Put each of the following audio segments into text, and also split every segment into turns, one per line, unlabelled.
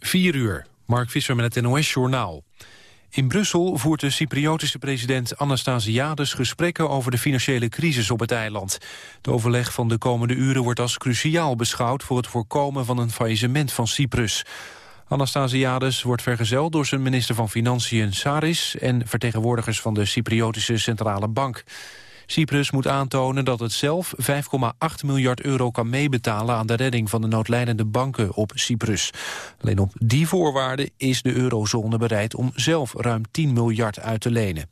4 uur, Mark Visser met het NOS-journaal. In Brussel voert de Cypriotische president Anastasiades gesprekken over de financiële crisis op het eiland. Het overleg van de komende uren wordt als cruciaal beschouwd voor het voorkomen van een faillissement van Cyprus. Anastasiades wordt vergezeld door zijn minister van Financiën Saris en vertegenwoordigers van de Cypriotische Centrale Bank. Cyprus moet aantonen dat het zelf 5,8 miljard euro kan meebetalen aan de redding van de noodlijdende banken op Cyprus. Alleen op die voorwaarden is de eurozone bereid om zelf ruim 10 miljard uit te lenen.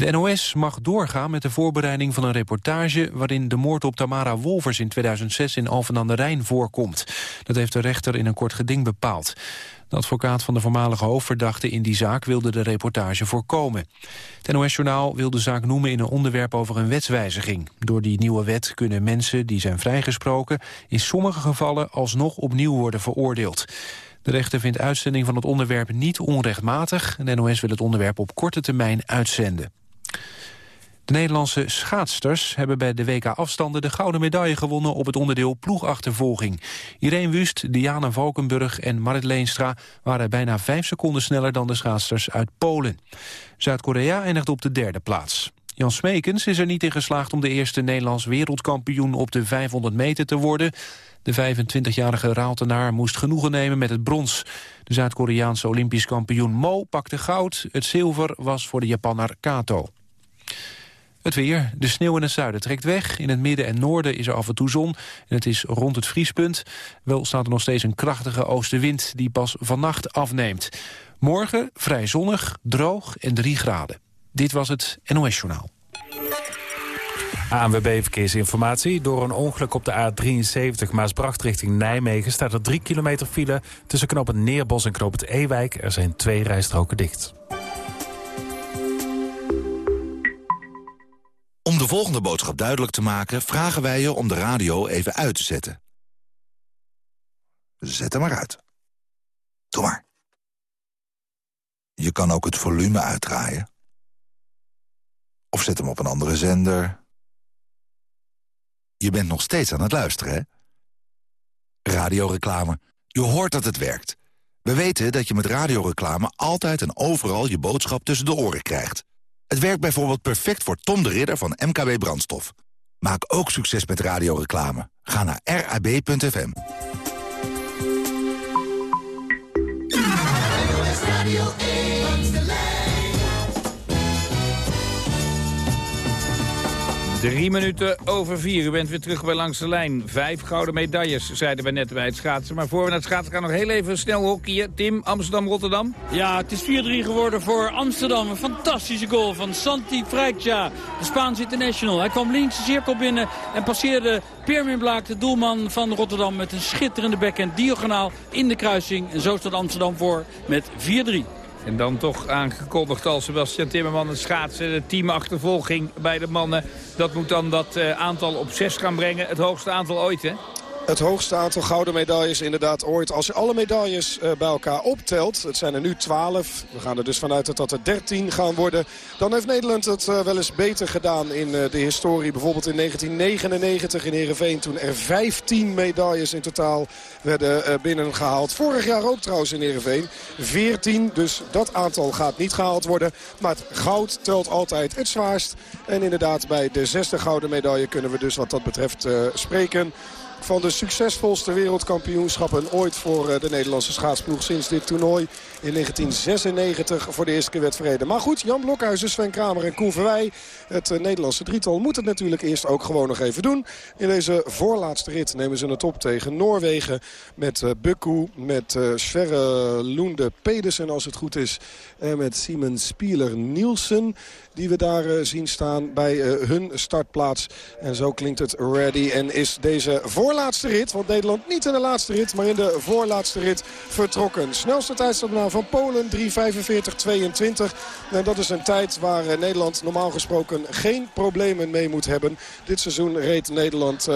De NOS mag doorgaan met de voorbereiding van een reportage... waarin de moord op Tamara Wolvers in 2006 in Alphen aan de Rijn voorkomt. Dat heeft de rechter in een kort geding bepaald. De advocaat van de voormalige hoofdverdachte in die zaak wilde de reportage voorkomen. Het NOS-journaal wil de zaak noemen in een onderwerp over een wetswijziging. Door die nieuwe wet kunnen mensen die zijn vrijgesproken... in sommige gevallen alsnog opnieuw worden veroordeeld. De rechter vindt uitzending van het onderwerp niet onrechtmatig... de NOS wil het onderwerp op korte termijn uitzenden. De Nederlandse schaatsters hebben bij de WK-afstanden... de gouden medaille gewonnen op het onderdeel ploegachtervolging. Irene Wust, Diana Valkenburg en Marit Leenstra... waren bijna vijf seconden sneller dan de schaatsters uit Polen. Zuid-Korea eindigt op de derde plaats. Jan Smekens is er niet in geslaagd om de eerste Nederlands wereldkampioen op de 500 meter te worden. De 25-jarige Raaltenaar moest genoegen nemen met het brons. De Zuid-Koreaanse Olympisch kampioen Mo pakte goud. Het zilver was voor de Japanner Kato. Het weer. De sneeuw in het zuiden trekt weg. In het midden en noorden is er af en toe zon. En het is rond het vriespunt. Wel staat er nog steeds een krachtige oostenwind die pas vannacht afneemt. Morgen vrij zonnig, droog en 3 graden. Dit was het NOS Journaal.
ANWB Verkeersinformatie. Door een ongeluk op de A73 Maasbracht richting Nijmegen... staat er 3 kilometer file tussen knop het Neerbos en knop het Ewijk. Er zijn twee rijstroken dicht.
Volgende boodschap duidelijk te maken... vragen wij je om de radio even uit te zetten. Zet hem maar uit. Doe maar. Je kan ook het volume uitdraaien. Of zet hem op een andere zender. Je bent nog steeds aan het luisteren, hè? Radioreclame. Je hoort dat het werkt. We weten dat je met radioreclame altijd en overal je boodschap tussen de oren krijgt. Het werkt bijvoorbeeld perfect voor Tom de Ridder van MKB Brandstof. Maak ook succes met radioreclame. Ga naar rab.fm.
Drie minuten over vier. U bent weer terug bij Langs de Lijn. Vijf gouden medailles, zeiden we net bij het schaatsen. Maar voor we naar het schaatsen gaan, nog heel even snel hockeyen. Tim, Amsterdam-Rotterdam.
Ja, het is 4-3 geworden voor Amsterdam. Een fantastische goal van Santi Freitja, de Spaanse international. Hij kwam links de cirkel binnen en passeerde Permin Blaak, de doelman van Rotterdam... met een schitterende backhand diagonaal in de kruising. En zo staat Amsterdam voor met 4-3.
En dan toch aangekondigd als Sebastian Timmerman het schaatsen. De teamachtervolging bij de mannen. Dat moet dan dat eh, aantal op zes gaan brengen. Het hoogste aantal ooit, hè?
Het hoogste aantal gouden medailles inderdaad ooit. Als je alle medailles uh, bij elkaar optelt, het zijn er nu 12. We gaan er dus vanuit dat er 13 gaan worden. Dan heeft Nederland het uh, wel eens beter gedaan in uh, de historie. Bijvoorbeeld in 1999 in Heerenveen. Toen er 15 medailles in totaal werden binnengehaald. Vorig jaar ook trouwens in Heerenveen. 14, dus dat aantal gaat niet gehaald worden. Maar het goud telt altijd het zwaarst. En inderdaad bij de zesde gouden medaille kunnen we dus wat dat betreft spreken van de succesvolste wereldkampioenschappen ooit voor eh, de Nederlandse schaatsploeg sinds dit toernooi in 1996 voor de eerste keer werd verreden. Maar goed, Jan Blokhuizen, Sven Kramer en Koen Verwij, het eh, Nederlandse drietal, moet het natuurlijk eerst ook gewoon nog even doen. In deze voorlaatste rit nemen ze het op tegen Noorwegen met uh, Bukku, met Sverre Loende Pedersen als het goed is. En met Simon Spieler Nielsen die we daar uh, zien staan bij uh, hun startplaats. En zo klinkt het ready en is deze voorlaatste rit, want Nederland niet in de laatste rit, maar in de voorlaatste rit vertrokken. Snelste tijdstap van Polen, 3.45.22. En dat is een tijd waar uh, Nederland normaal gesproken geen problemen mee moet hebben. Dit seizoen reed Nederland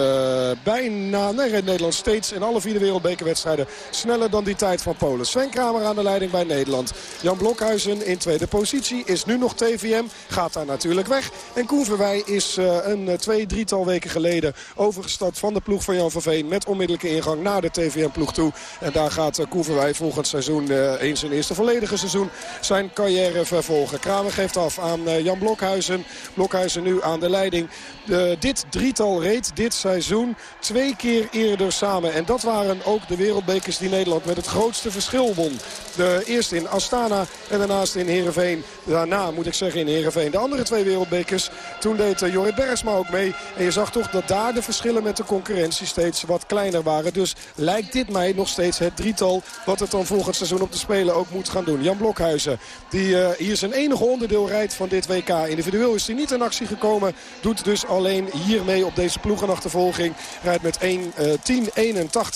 bijna, nee reed Nederland steeds in alle vierde wereldbekerwedstrijden sneller dan die tijd van Polen. Sven Kramer aan de leiding bij Nederland. Jan Blokhuizen in tweede positie is nu nog TVM gaat daar natuurlijk weg. En Koen Verwij is uh, een twee, drietal weken geleden overgestapt van de ploeg van Jan van Veen met onmiddellijke ingang naar de TVM-ploeg toe. En daar gaat uh, Koeverwij volgend seizoen, eens zijn eerste volledige seizoen, zijn carrière vervolgen. Kramer geeft af aan Jan Blokhuizen. Blokhuizen nu aan de leiding. De, dit drietal reed dit seizoen twee keer eerder samen. En dat waren ook de wereldbekers die Nederland met het grootste verschil won. De eerste in Astana en daarnaast in Heerenveen. Daarna moet ik zeggen in Heerenveen. De andere twee wereldbekers. Toen deed uh, Jorrit Bergsma ook mee. En je zag toch dat daar de verschillen met de concurrentie steeds wat kleiner waren. Dus lijkt dit mij nog steeds het drietal wat het dan volgend seizoen op de Spelen ook moet gaan doen. Jan Blokhuizen, die uh, hier zijn enige onderdeel rijdt van dit WK. Individueel is hij niet in actie gekomen. Doet dus alleen hiermee op deze ploegenachtervolging. Rijdt met 1.10.81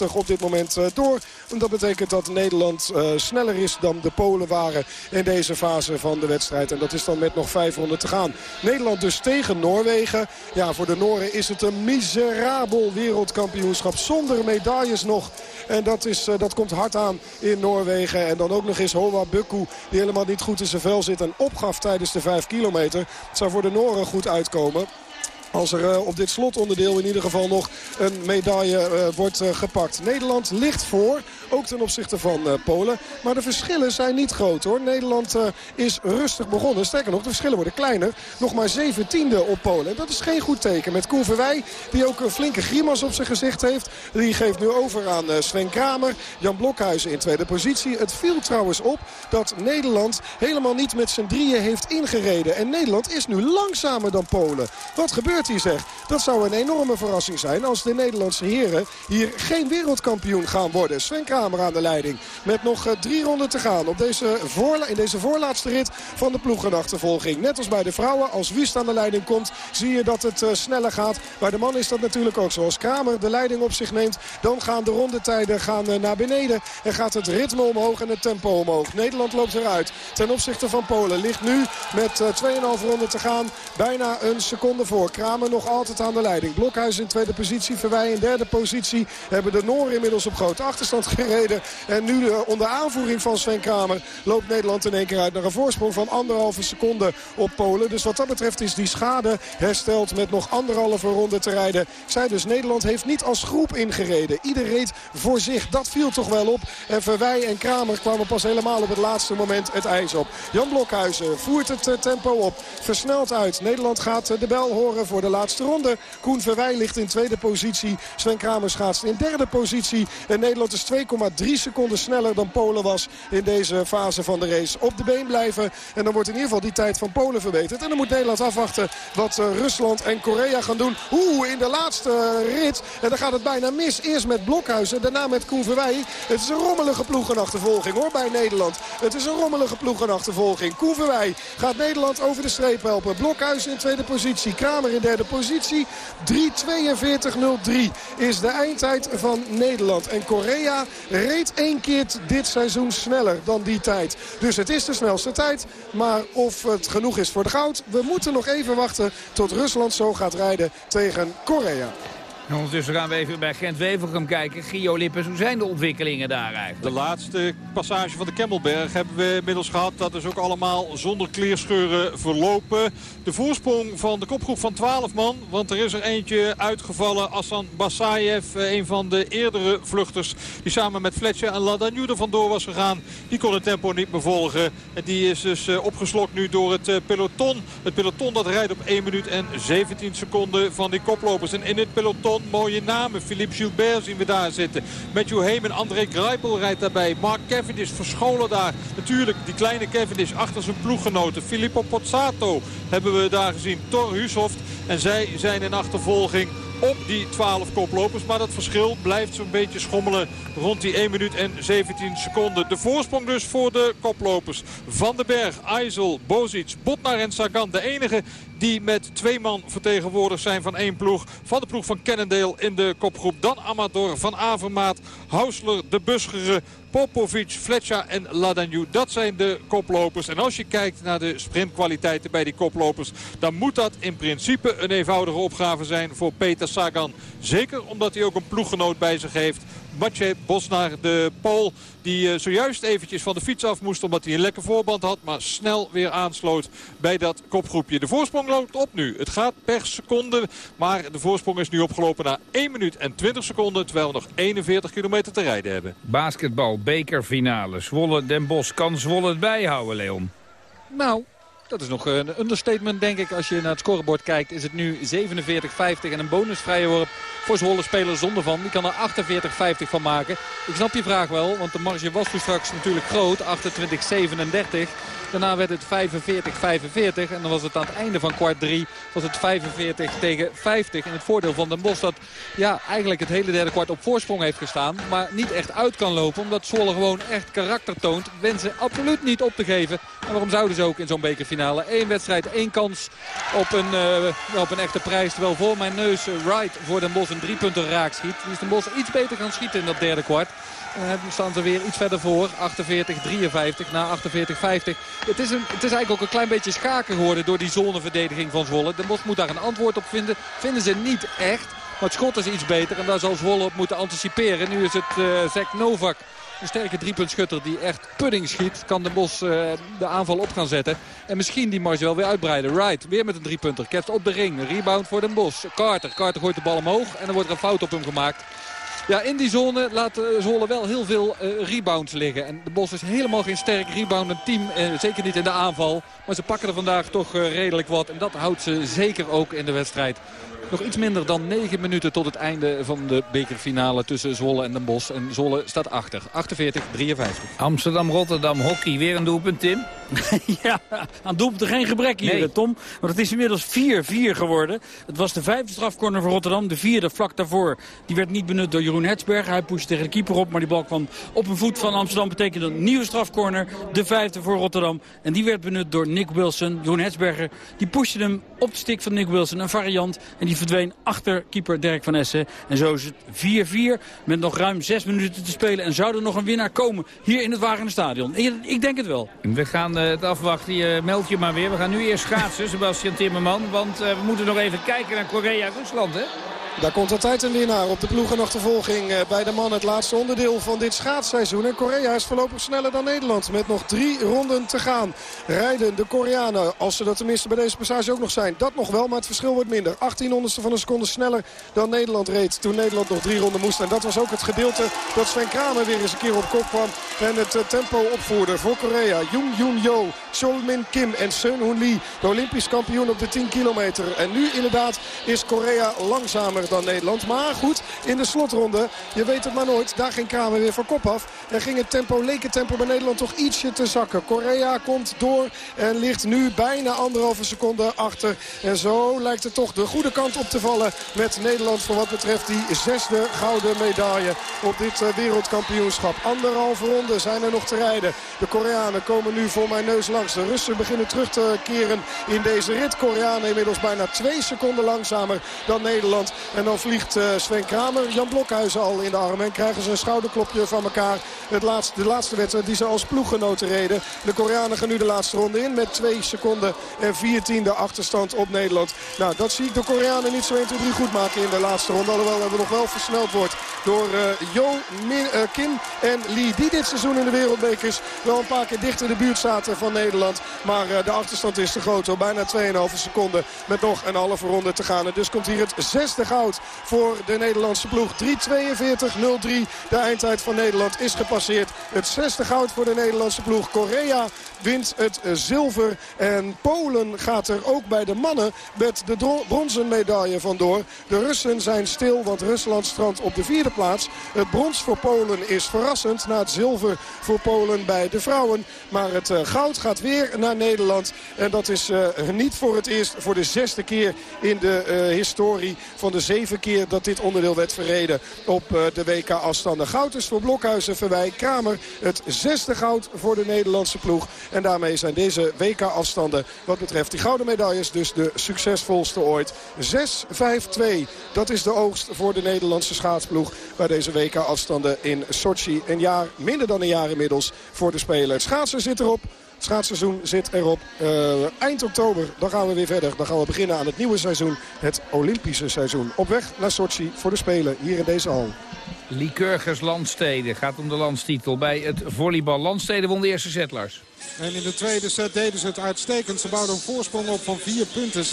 uh, op dit moment door. En dat betekent dat Nederland sneller is dan de Polen waren in deze fase van de wedstrijd. En dat is dan met nog vijf te gaan. Nederland dus tegen Noorwegen. Ja, voor de Noren is het een miserabel wereldkampioenschap. Zonder medailles nog. En dat, is, uh, dat komt hard aan in Noorwegen. En dan ook nog eens Hoa Bukku, die helemaal niet goed in zijn vel zit. En opgaf tijdens de vijf kilometer. Het zou voor de Noren goed uitkomen. Als er uh, op dit slotonderdeel in ieder geval nog een medaille uh, wordt uh, gepakt. Nederland ligt voor, ook ten opzichte van Polen. Maar de verschillen zijn niet groot hoor. Nederland is rustig begonnen. Sterker nog, de verschillen worden kleiner. Nog maar zeventiende op Polen. En dat is geen goed teken. Met Koen Verwij, die ook een flinke grimas op zijn gezicht heeft. Die geeft nu over aan Sven Kramer. Jan Blokhuizen in tweede positie. Het viel trouwens op dat Nederland helemaal niet met z'n drieën heeft ingereden. En Nederland is nu langzamer dan Polen. Wat gebeurt Dat zou een enorme verrassing zijn als de Nederlandse heren hier geen wereldkampioen gaan worden. Sven Kramer aan de leiding met nog drie ronden te gaan op deze in deze voorlaatste rit van de ploegenachtervolging. Net als bij de vrouwen, als Wust aan de leiding komt, zie je dat het uh, sneller gaat. Bij de man is dat natuurlijk ook zoals Kramer de leiding op zich neemt. Dan gaan de rondetijden gaan, uh, naar beneden en gaat het ritme omhoog en het tempo omhoog. Nederland loopt eruit. Ten opzichte van Polen ligt nu met uh, 2,5 ronden te gaan bijna een seconde voor. Kramer Kramer nog altijd aan de leiding. Blokhuis in tweede positie, Verwij in derde positie. Hebben de Nooren inmiddels op grote achterstand gereden. En nu uh, onder aanvoering van Sven Kramer loopt Nederland in één keer uit naar een voorsprong van anderhalve seconde op Polen. Dus wat dat betreft is die schade hersteld met nog anderhalve ronde te rijden. Zei dus, Nederland heeft niet als groep ingereden. Ieder reed voor zich. Dat viel toch wel op. En Verwij en Kramer kwamen pas helemaal op het laatste moment het ijs op. Jan Blokhuizen voert het uh, tempo op. Versnelt uit. Nederland gaat uh, de bel horen voor de laatste ronde. Koen Verwij ligt in tweede positie. Sven Kramer schaatst in derde positie. En Nederland is 2,3 seconden sneller dan Polen was in deze fase van de race. Op de been blijven. En dan wordt in ieder geval die tijd van Polen verbeterd. En dan moet Nederland afwachten wat uh, Rusland en Korea gaan doen. Oeh, in de laatste rit. En dan gaat het bijna mis. Eerst met Blokhuizen, daarna met Koen Verwij. Het is een rommelige ploegenachtervolging hoor bij Nederland. Het is een rommelige ploegenachtervolging. Koen Verwij gaat Nederland over de streep helpen. Blokhuizen in tweede positie. Kramer in positie. 3.42.03 is de eindtijd van Nederland. En Korea reed één keer dit seizoen sneller dan die tijd. Dus het is de snelste tijd. Maar of het genoeg is voor de goud, we moeten nog even wachten tot Rusland zo gaat rijden tegen Korea.
Ondertussen gaan we even bij Gent Wevelgem kijken. Gio Lippes, hoe zijn de ontwikkelingen daar eigenlijk?
De laatste passage van de Kemmelberg hebben we inmiddels gehad. Dat is ook allemaal zonder kleerscheuren verlopen. De voorsprong van de kopgroep van 12 man. Want er is er eentje uitgevallen. Assan Basayev, eh, een van de eerdere vluchters. Die samen met Fletcher en Ladanu er vandoor was gegaan. Die kon het tempo niet meer volgen. En die is dus eh, opgeslokt nu door het eh, peloton. Het peloton dat rijdt op 1 minuut en 17 seconden van die koplopers. En in het peloton mooie namen. Philippe Gilbert zien we daar zitten. Matthew Heyman, André Greipel rijdt daarbij. Mark Cavendish verscholen daar. Natuurlijk die kleine Cavendish achter zijn ploeggenoten. Filippo Pozzato hebben we daar gezien. Thor Hushoft. En zij zijn in achtervolging op die 12 koplopers. Maar dat verschil blijft zo'n beetje schommelen rond die 1 minuut en 17 seconden. De voorsprong dus voor de koplopers. Van den Berg, IJssel, Bozic, Botnar en Sagan. De enige die met twee man vertegenwoordigd zijn van één ploeg. Van de ploeg van Cannondale in de kopgroep. Dan Amador, Van Avermaat, Hausler, De Busgeren, Popovic, Fletcher en Ladagnou. Dat zijn de koplopers. En als je kijkt naar de sprintkwaliteiten bij die koplopers... dan moet dat in principe een eenvoudige opgave zijn voor Peter Sagan. Zeker omdat hij ook een ploeggenoot bij zich heeft. Matje Bosnaar, de Pool. Die uh, zojuist eventjes van de fiets af moest omdat hij een lekker voorband had. Maar snel weer aansloot bij dat kopgroepje. De voorsprong loopt op nu. Het gaat per seconde. Maar de voorsprong is nu opgelopen na 1 minuut en 20 seconden. Terwijl we nog 41 kilometer te rijden hebben.
Basketbal, bekerfinale. Zwolle Den Bosch. Kan Zwolle het bijhouden, Leon?
Nou, dat is nog een understatement, denk ik. Als je naar het scorebord kijkt, is het nu 47-50 en een bonusvrije worp voor Zwolle speler zonder van. Die kan er 48-50 van maken. Ik snap je vraag wel, want de marge was voor straks natuurlijk groot. 28-37. Daarna werd het 45-45 en dan was het aan het einde van kwart 3 was het 45 tegen 50. En het voordeel van Den Bosch dat ja, eigenlijk het hele derde kwart op voorsprong heeft gestaan. Maar niet echt uit kan lopen omdat Zwolle gewoon echt karakter toont. Wensen absoluut niet op te geven. En waarom zouden ze ook in zo'n bekerfinale? Eén wedstrijd, één kans op een, uh, op een echte prijs. Terwijl voor mijn neus uh, Wright voor Den Bosch een driepunter raak schiet. Die is Den Bosch iets beter gaan schieten in dat derde kwart. Dan staan ze weer iets verder voor. 48-53 na 48-50. Het is, het is eigenlijk ook een klein beetje schaken geworden door die zoneverdediging van Zwolle. De Bos moet daar een antwoord op vinden. Vinden ze niet echt. Maar het schot is iets beter en daar zal Zwolle op moeten anticiperen. Nu is het uh, Zek Novak. Een sterke driepuntschutter die echt pudding schiet. Kan de Bos uh, de aanval op gaan zetten. En misschien die marge wel weer uitbreiden. Wright weer met een driepunter. Ketst op de ring. Rebound voor Den Bos. Carter. Carter gooit de bal omhoog. En dan wordt er een fout op hem gemaakt. Ja, in die zone laat uh, Zwolle wel heel veel uh, rebounds liggen. En de Bos is helemaal geen sterk reboundend team. Uh, zeker niet in de aanval. Maar ze pakken er vandaag toch redelijk wat. En dat houdt ze zeker ook in de wedstrijd. Nog iets minder dan 9 minuten tot het einde van de bekerfinale tussen Zwolle en Den Bosch. En Zwolle staat achter. 48-53.
Amsterdam-Rotterdam hockey. Weer een doelpunt, Tim?
ja, aan doelpunten geen gebrek hier, nee. Tom. Want het is inmiddels 4-4 geworden. Het was de vijfde strafcorner voor Rotterdam. De vierde vlak daarvoor. Die werd niet benut door Jeroen Hetsberg. Hij pushte tegen de keeper op. Maar die bal kwam op een voet van Amsterdam. Betekent een nieuwe strafcorner. De vijfde voor Rotterdam. En die werd benut door Nick Wilson. Jeroen Hetsberger die pushte hem op de stick van Nick Wilson. Een variant. En die verdween achter keeper Dirk van Essen. En zo is het 4-4 met nog ruim 6 minuten te spelen. En zou er nog een winnaar komen hier in het Wagener Stadion? Ik, denk het wel.
We gaan uh, het afwachten. Je meldt je maar weer. We gaan nu eerst schaatsen, Sebastian Timmerman. Want uh, we moeten nog even kijken naar Korea-Rusland, hè?
Daar komt altijd een winnaar op de ploegenachtervolging bij de man. Het laatste onderdeel van dit schaatsseizoen. En Korea is voorlopig sneller dan Nederland. Met nog drie ronden te gaan. Rijden de Koreanen, als ze dat tenminste bij deze passage ook nog zijn. Dat nog wel, maar het verschil wordt minder. 18 honderdste van een seconde sneller dan Nederland reed. Toen Nederland nog drie ronden moest. En dat was ook het gedeelte dat Sven Kramer weer eens een keer op kop kwam. En het tempo opvoerde voor Korea. Jung Yoon Yo, Min Kim en Seun Hoon Lee. De Olympisch kampioen op de 10 kilometer. En nu inderdaad is Korea langzamer dan Nederland. Maar goed, in de slotronde, je weet het maar nooit. Daar ging Kramer weer voor kop af. En ging het tempo, leek het tempo bij Nederland toch ietsje te zakken. Korea komt door en ligt nu bijna anderhalve seconde achter. En zo lijkt het toch de goede kant op te vallen met Nederland voor wat betreft die zesde gouden medaille op dit wereldkampioenschap. Anderhalve ronde zijn er nog te rijden. De Koreanen komen nu voor mijn neus langs. De Russen beginnen terug te keren in deze rit. Koreanen inmiddels bijna twee seconden langzamer dan Nederland. En dan vliegt Sven Kramer, Jan Blokhuizen al in de armen. En krijgen ze een schouderklopje van elkaar. Het laatste, de laatste wedstrijd die ze als ploeggenoten reden. De Koreanen gaan nu de laatste ronde in met 2 seconden en 14e achterstand op Nederland. Nou, dat zie ik de Koreanen niet zo 1, 2, 3 goed maken in de laatste ronde. Alhoewel er nog wel versneld wordt door uh, Jo uh, Kim en Lee. Die dit seizoen in de wereldbekers wel een paar keer dichter in de buurt zaten van Nederland. Maar uh, de achterstand is te groot. Al bijna 2,5 seconden met nog een halve ronde te gaan. En dus komt hier het zesde goud voor de Nederlandse ploeg. 3.42.03. De eindtijd van Nederland is gepasseerd. Het zesde goud voor de Nederlandse ploeg. Korea wint het zilver. En Polen gaat er ook bij de mannen met de bronzen medaille vandoor. De Russen zijn stil, want Rusland strandt op de vierde plaats. Het brons voor Polen is verrassend na het zilver voor Polen bij de vrouwen. Maar het goud gaat weer naar Nederland. En dat is uh, niet voor het eerst, voor de zesde keer in de uh, historie van de zeven keer dat dit onderdeel werd verreden op de WK-afstanden. Goud is voor Blokhuizen, Verwij, Kramer. Het zesde goud voor de Nederlandse ploeg. En daarmee zijn deze WK-afstanden wat betreft die gouden medailles dus de succesvolste ooit. 6-5-2, dat is de oogst voor de Nederlandse schaatsploeg bij deze WK-afstanden in Sochi. Een jaar, minder dan een jaar inmiddels voor de Spelen. Het schaatsen zit erop. Het schaatsseizoen zit erop. Uh, eind oktober, dan gaan we weer verder. Dan gaan we beginnen aan het nieuwe seizoen. Het Olympische seizoen. Op weg naar Sochi voor de Spelen hier in deze hal.
Lycurgus Landsteden gaat om de landstitel bij het volleybal. Landsteden won de eerste set, Lars.
En in de tweede set deden ze het uitstekend. Ze bouwden een voorsprong op van 4 punten. 16-12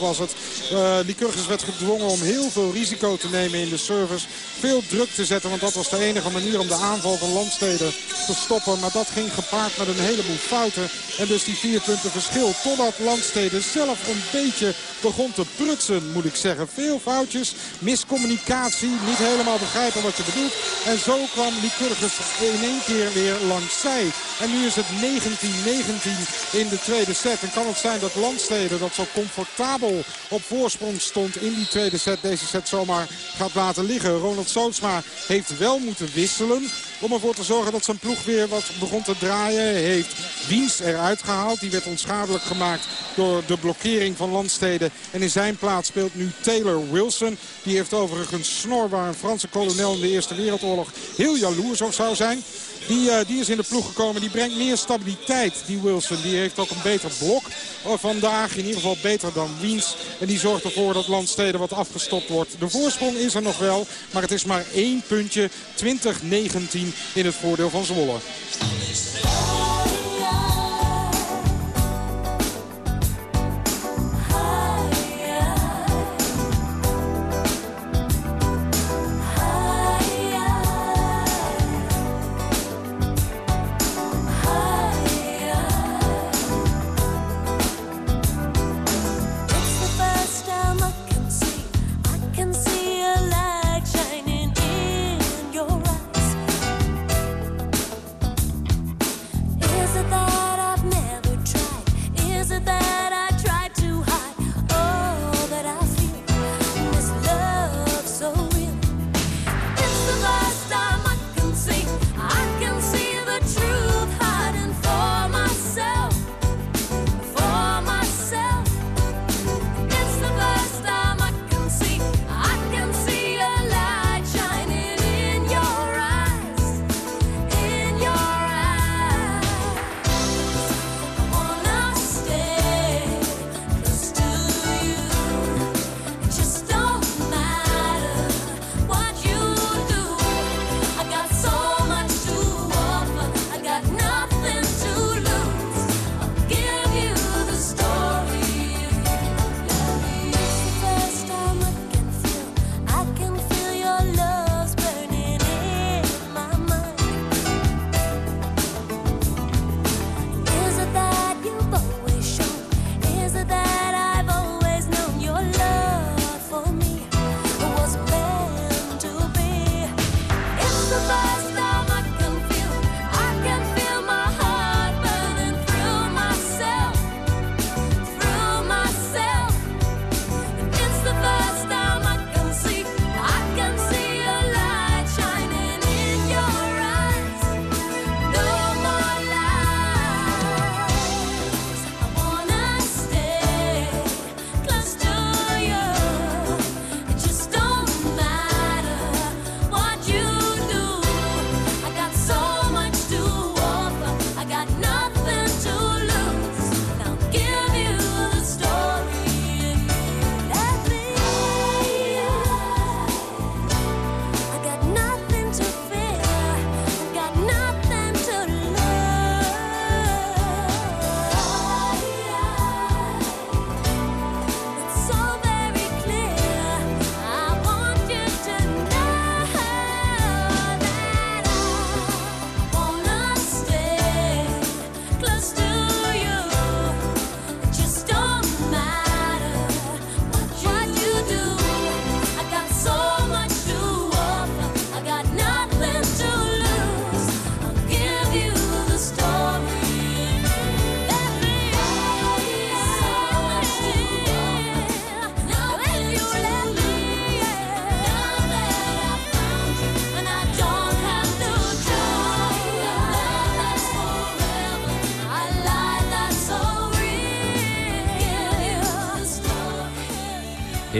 was het. Uh, Lycurgus werd gedwongen om heel veel risico te nemen in de service. Veel druk te zetten, want dat was de enige manier om de aanval van Landsteden te stoppen. Maar dat ging gepaard met een heleboel fouten. En dus die 4 punten verschil. Totdat Landsteden zelf een beetje begon te prutsen, moet ik zeggen. Veel foutjes, miscommunicatie, niet helemaal begrijpen wat je bedoelt. En zo kwam Lycurgus in één keer weer langs zij. En nu is het 19-19 in de tweede set. En kan het zijn dat Landsteden dat zo comfortabel op voorsprong stond in die tweede set. Deze set zomaar gaat laten liggen. Ronald Sootsma heeft wel moeten wisselen. Om ervoor te zorgen dat zijn ploeg weer wat begon te draaien. Heeft Wiens eruit gehaald. Die werd onschadelijk gemaakt door de blokkering van Landsteden. En in zijn plaats speelt nu Taylor Wilson. Die heeft overigens snor waar een Franse kolonel in de Eerste Wereldoorlog heel jaloers op zou zijn. Die, uh, die is in de ploeg gekomen. Die brengt meer stabiliteit, die Wilson. Die heeft ook een beter blok uh, vandaag. In ieder geval beter dan Wiens. En die zorgt ervoor dat Landsteden wat afgestopt wordt. De voorsprong is er nog wel. Maar het is maar één puntje. 20-19 in het voordeel van Zwolle.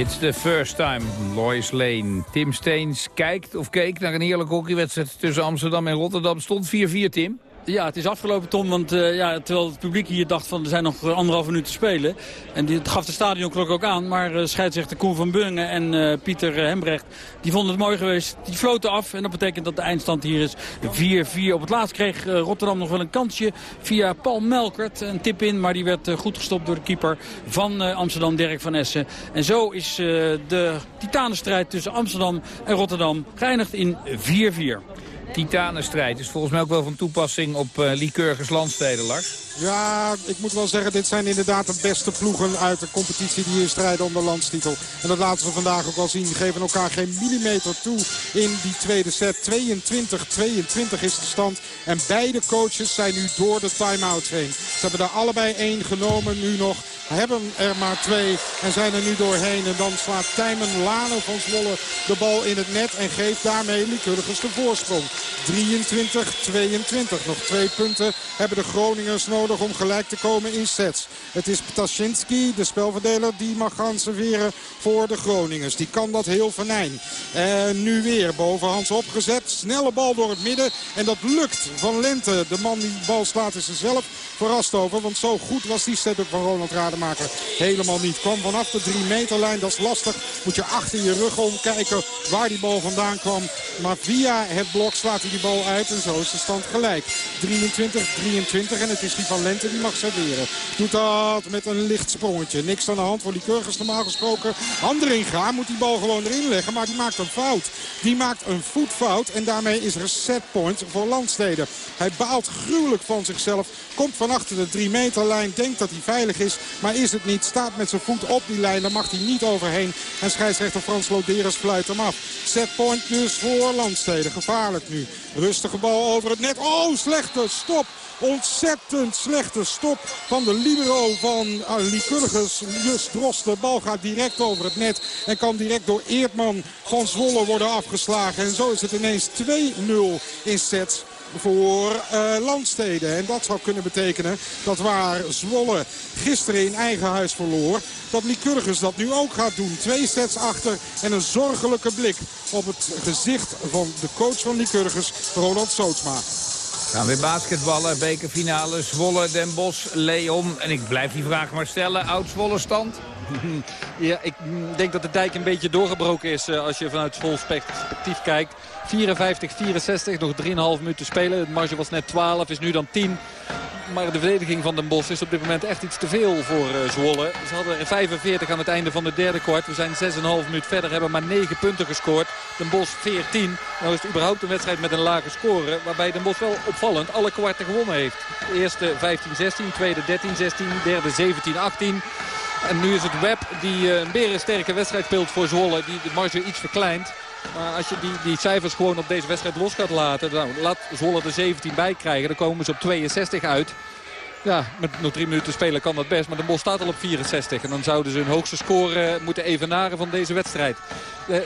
It's the first time,
Lois Lane. Tim Steens kijkt of keek naar een heerlijke hockeywedstrijd tussen Amsterdam en Rotterdam. Stond 4-4, Tim.
Ja, het is afgelopen, Tom. Want eh, ja, terwijl het publiek hier dacht van er zijn nog anderhalf minuut te spelen. En die, het gaf de stadionklok ook aan. Maar uh, scheidsrechter Koen van Bungen en uh, Pieter Hembrecht... die vonden het mooi geweest. Die floten af. En dat betekent dat de eindstand hier is 4-4. Op het laatst kreeg Rotterdam nog wel een kansje via Paul Melkert. Een tip in, maar die werd goed gestopt door de keeper van Amsterdam, Dirk van Essen. En zo is de titanenstrijd tussen Amsterdam en Rotterdam geëindigd in 4-4
titanenstrijd is volgens mij ook wel van toepassing op uh, Lycurgus Landsteden, Lars.
Ja, ik moet wel zeggen, dit zijn inderdaad de beste ploegen uit de competitie die hier strijden om de landstitel. En dat laten we vandaag ook wel zien. Geven elkaar geen millimeter toe in die tweede set. 22-22 is de stand. En beide coaches zijn nu door de time-out heen. Ze hebben er allebei één genomen nu nog hebben er maar twee en zijn er nu doorheen. En dan slaat Tijmen Lano van Zwolle de bal in het net en geeft daarmee Lycurgus de voorsprong. 23-22. Nog twee punten hebben de Groningers nodig om gelijk te komen in sets. Het is Ptaschinski, de spelverdeler, die mag gaan serveren voor de Groningers. Die kan dat heel venijn. En nu weer bovenhands opgezet. Snelle bal door het midden. En dat lukt van Lente. De man die bal slaat is er zelf verrast over. Want zo goed was die setup van Ronald Rademaker helemaal niet. Kwam vanaf de 3 meterlijn. Dat is lastig. Moet je achter je rug om kijken waar die bal vandaan kwam. Maar via het blok slaat hij die bal uit. En zo is de stand gelijk. 23-23. En het is die van Lente die mag serveren. Doet dat met een licht sprongetje. Niks aan de hand voor die Kurgers normaal gesproken. Andringa moet die bal gewoon erin leggen. Maar die maakt een fout. Die maakt een voetfout. En daarmee is er setpoint voor Landsteden. Hij baalt gruwelijk van zichzelf. Komt van achter de 3 meterlijn. Denkt dat hij veilig is. Maar is het niet. Staat met zijn voet op die lijn. Daar mag hij niet overheen. En scheidsrechter Frans Loderes fluit hem af. Setpoint dus voor Landsteden. Gevaarlijk nu. Rustige bal over het net. Oh, slechte stop. Ontzettend slechte stop van de libero van uh, Lycurgus. Just Drost. De bal gaat direct over het net. En kan direct door Eertman van Zwolle worden afgeslagen. En zo is het ineens 2-0 in sets voor uh, Landsteden. En dat zou kunnen betekenen dat waar Zwolle gisteren in eigen huis verloor... dat Lycurgus dat nu ook gaat doen. Twee sets achter en een zorgelijke blik op het gezicht van de coach van Lycurgus, Ronald Sootsma.
Gaan weer basketballen, bekerfinale, Zwolle, Den Bosch, Leon. En ik blijf die vraag maar stellen. Oud-Zwolle stand?
Ja, ik denk dat de dijk een beetje doorgebroken is als je vanuit Zwolle perspectief kijkt. 54, 64, nog 3,5 minuten spelen. Het marge was net 12, is nu dan 10. Maar de verdediging van Den Bosch is op dit moment echt iets te veel voor uh, Zwolle. Ze hadden er 45 aan het einde van de derde kwart. We zijn 6,5 minuut verder, hebben maar 9 punten gescoord. Den Bosch 14. Nou is het überhaupt een wedstrijd met een lage score. Waarbij Den Bosch wel opvallend alle kwarten gewonnen heeft. De eerste 15-16, tweede 13-16, derde 17-18. En nu is het Web die uh, een berensterke wedstrijd speelt voor Zwolle. Die de marge iets verkleint. Maar als je die, die cijfers gewoon op deze wedstrijd los gaat laten... Nou, laat Zwolle er 17 bij krijgen. Dan komen ze op 62 uit. Ja, met nog drie minuten spelen kan dat best. Maar de Bos staat al op 64. En dan zouden ze hun hoogste score moeten evenaren van deze wedstrijd.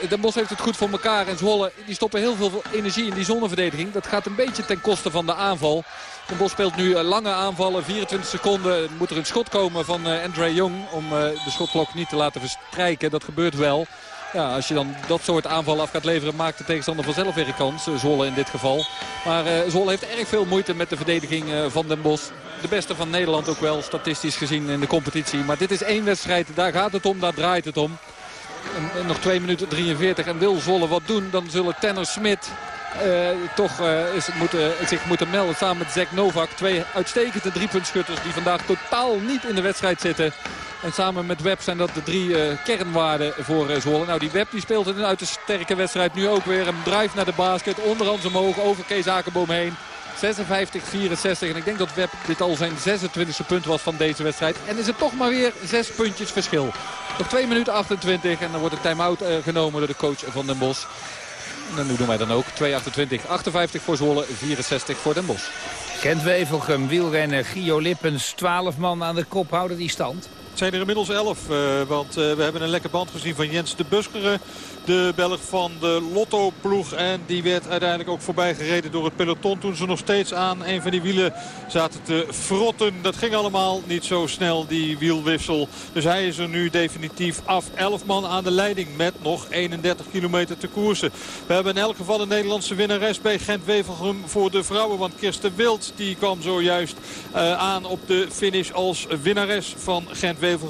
De Bos heeft het goed voor elkaar. En Zwolle die stoppen heel veel energie in die zonneverdediging. Dat gaat een beetje ten koste van de aanval. De Bos speelt nu lange aanvallen. 24 seconden moet er een schot komen van Andre Jong. Om de schotklok niet te laten verstrijken. Dat gebeurt wel. Ja, als je dan dat soort aanvallen af gaat leveren, maakt de tegenstander vanzelf weer een kans. Zwolle in dit geval. Maar Zwolle heeft erg veel moeite met de verdediging van Den Bosch. De beste van Nederland ook wel, statistisch gezien in de competitie. Maar dit is één wedstrijd, daar gaat het om, daar draait het om. Nog 2 minuten 43 en wil Zwolle wat doen, dan zullen Tenner Smit... Uh, toch uh, is het moeten, zich moeten melden samen met Zek Novak. Twee uitstekende driepuntschutters die vandaag totaal niet in de wedstrijd zitten. En samen met Webb zijn dat de drie kernwaarden voor Zwolle. Nou, die Webb die speelt een uit de sterke wedstrijd nu ook weer. Een drive naar de basket, onderhands omhoog, over Kees Akerboom heen. 56-64. En ik denk dat Webb dit al zijn 26e punt was van deze wedstrijd. En is het toch maar weer zes puntjes verschil. Nog 2 minuten 28 en dan wordt een time-out genomen door de coach van Den Bosch. En dat doen wij dan ook. 2-28, 58 voor Zwolle, 64 voor Den Bosch.
Kent Wevelgem, wielrenner Gio Lippens, 12 man aan de kop houden die stand.
Het zijn er inmiddels 11, uh, want uh, we hebben een lekker band gezien van Jens de Buskeren. De Belg van de Lotto-ploeg. En die werd uiteindelijk ook voorbij gereden door het peloton. Toen ze nog steeds aan een van die wielen zaten te frotten. Dat ging allemaal niet zo snel, die wielwissel. Dus hij is er nu definitief af. 11 man aan de leiding met nog 31 kilometer te koersen. We hebben in elk geval een Nederlandse winnares bij Gent-Wevelgem voor de vrouwen. Want Kirsten Wild die kwam zojuist uh, aan op de finish als winnares van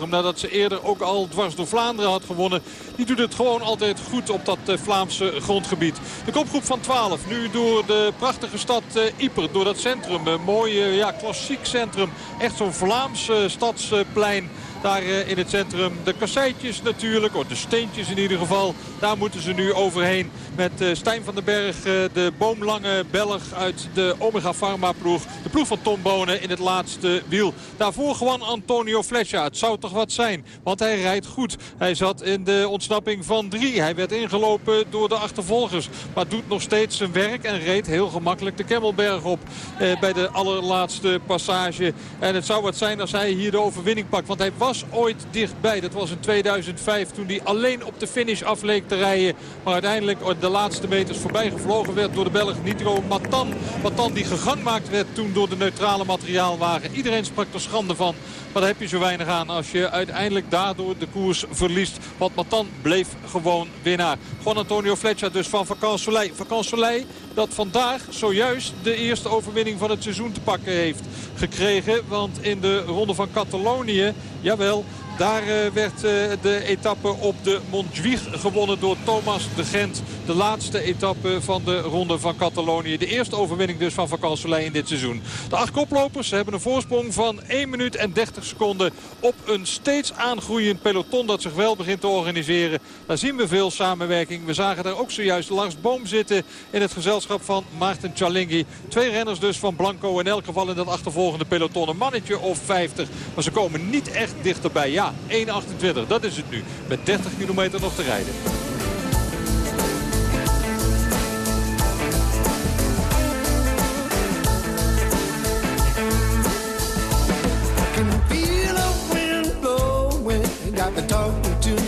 Nadat ze eerder ook al dwars door Vlaanderen had gewonnen. Die doet het gewoon altijd goed op dat uh, Vlaamse grondgebied. De kopgroep van 12 nu door de prachtige stad uh, Yper. Door dat centrum. Een mooi ja, klassiek centrum. Echt zo'n Vlaams stadsplein daar in het centrum. De kasseitjes natuurlijk, of de steentjes in ieder geval. Daar moeten ze nu overheen met Stijn van den Berg, de boomlange Belg uit de Omega Pharma ploeg. De ploeg van Tom Bonen in het laatste wiel. Daarvoor gewoon Antonio Flecha. Het zou toch wat zijn, want hij rijdt goed. Hij zat in de ontsnapping van drie. Hij werd ingelopen door de achtervolgers. Maar doet nog steeds zijn werk en reed heel gemakkelijk de Kemmelberg op. Eh, bij de allerlaatste passage. En het zou wat zijn als hij hier de overwinning pakt. Want hij was ooit dichtbij. Dat was in 2005 toen hij alleen op de finish afleek te rijden. Maar uiteindelijk de laatste meters voorbij gevlogen werd door de Belg Nitro Matan. Matan die gegangmaakt werd toen door de neutrale materiaalwagen. Iedereen sprak er schande van. Maar daar heb je zo weinig aan als je uiteindelijk daardoor de koers verliest. Want Matan bleef gewoon winnaar. Juan Antonio Fletcher dus van Vacan Soleil. Soleil dat vandaag zojuist de eerste overwinning van het seizoen te pakken heeft gekregen. Want in de ronde van Catalonië, jawel... Daar uh, werd uh, de etappe op de Montjuïc gewonnen door Thomas de Gent. De laatste etappe van de ronde van Catalonië. De eerste overwinning dus van Van in dit seizoen. De acht koplopers hebben een voorsprong van 1 minuut en 30 seconden op een steeds aangroeiend peloton dat zich wel begint te organiseren. Daar zien we veel samenwerking. We zagen daar ook zojuist Lars Boom zitten in het gezelschap van Maarten Chalingi. Twee renners dus van Blanco in elk geval in dat achtervolgende peloton. Een mannetje of 50, maar ze komen niet echt dichterbij. Ja, 1.28, dat is het nu. Met 30 kilometer nog te rijden.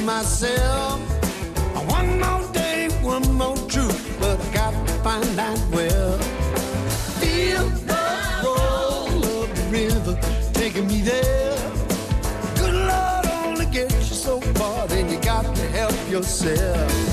myself. One more day, one more truth, but I find você.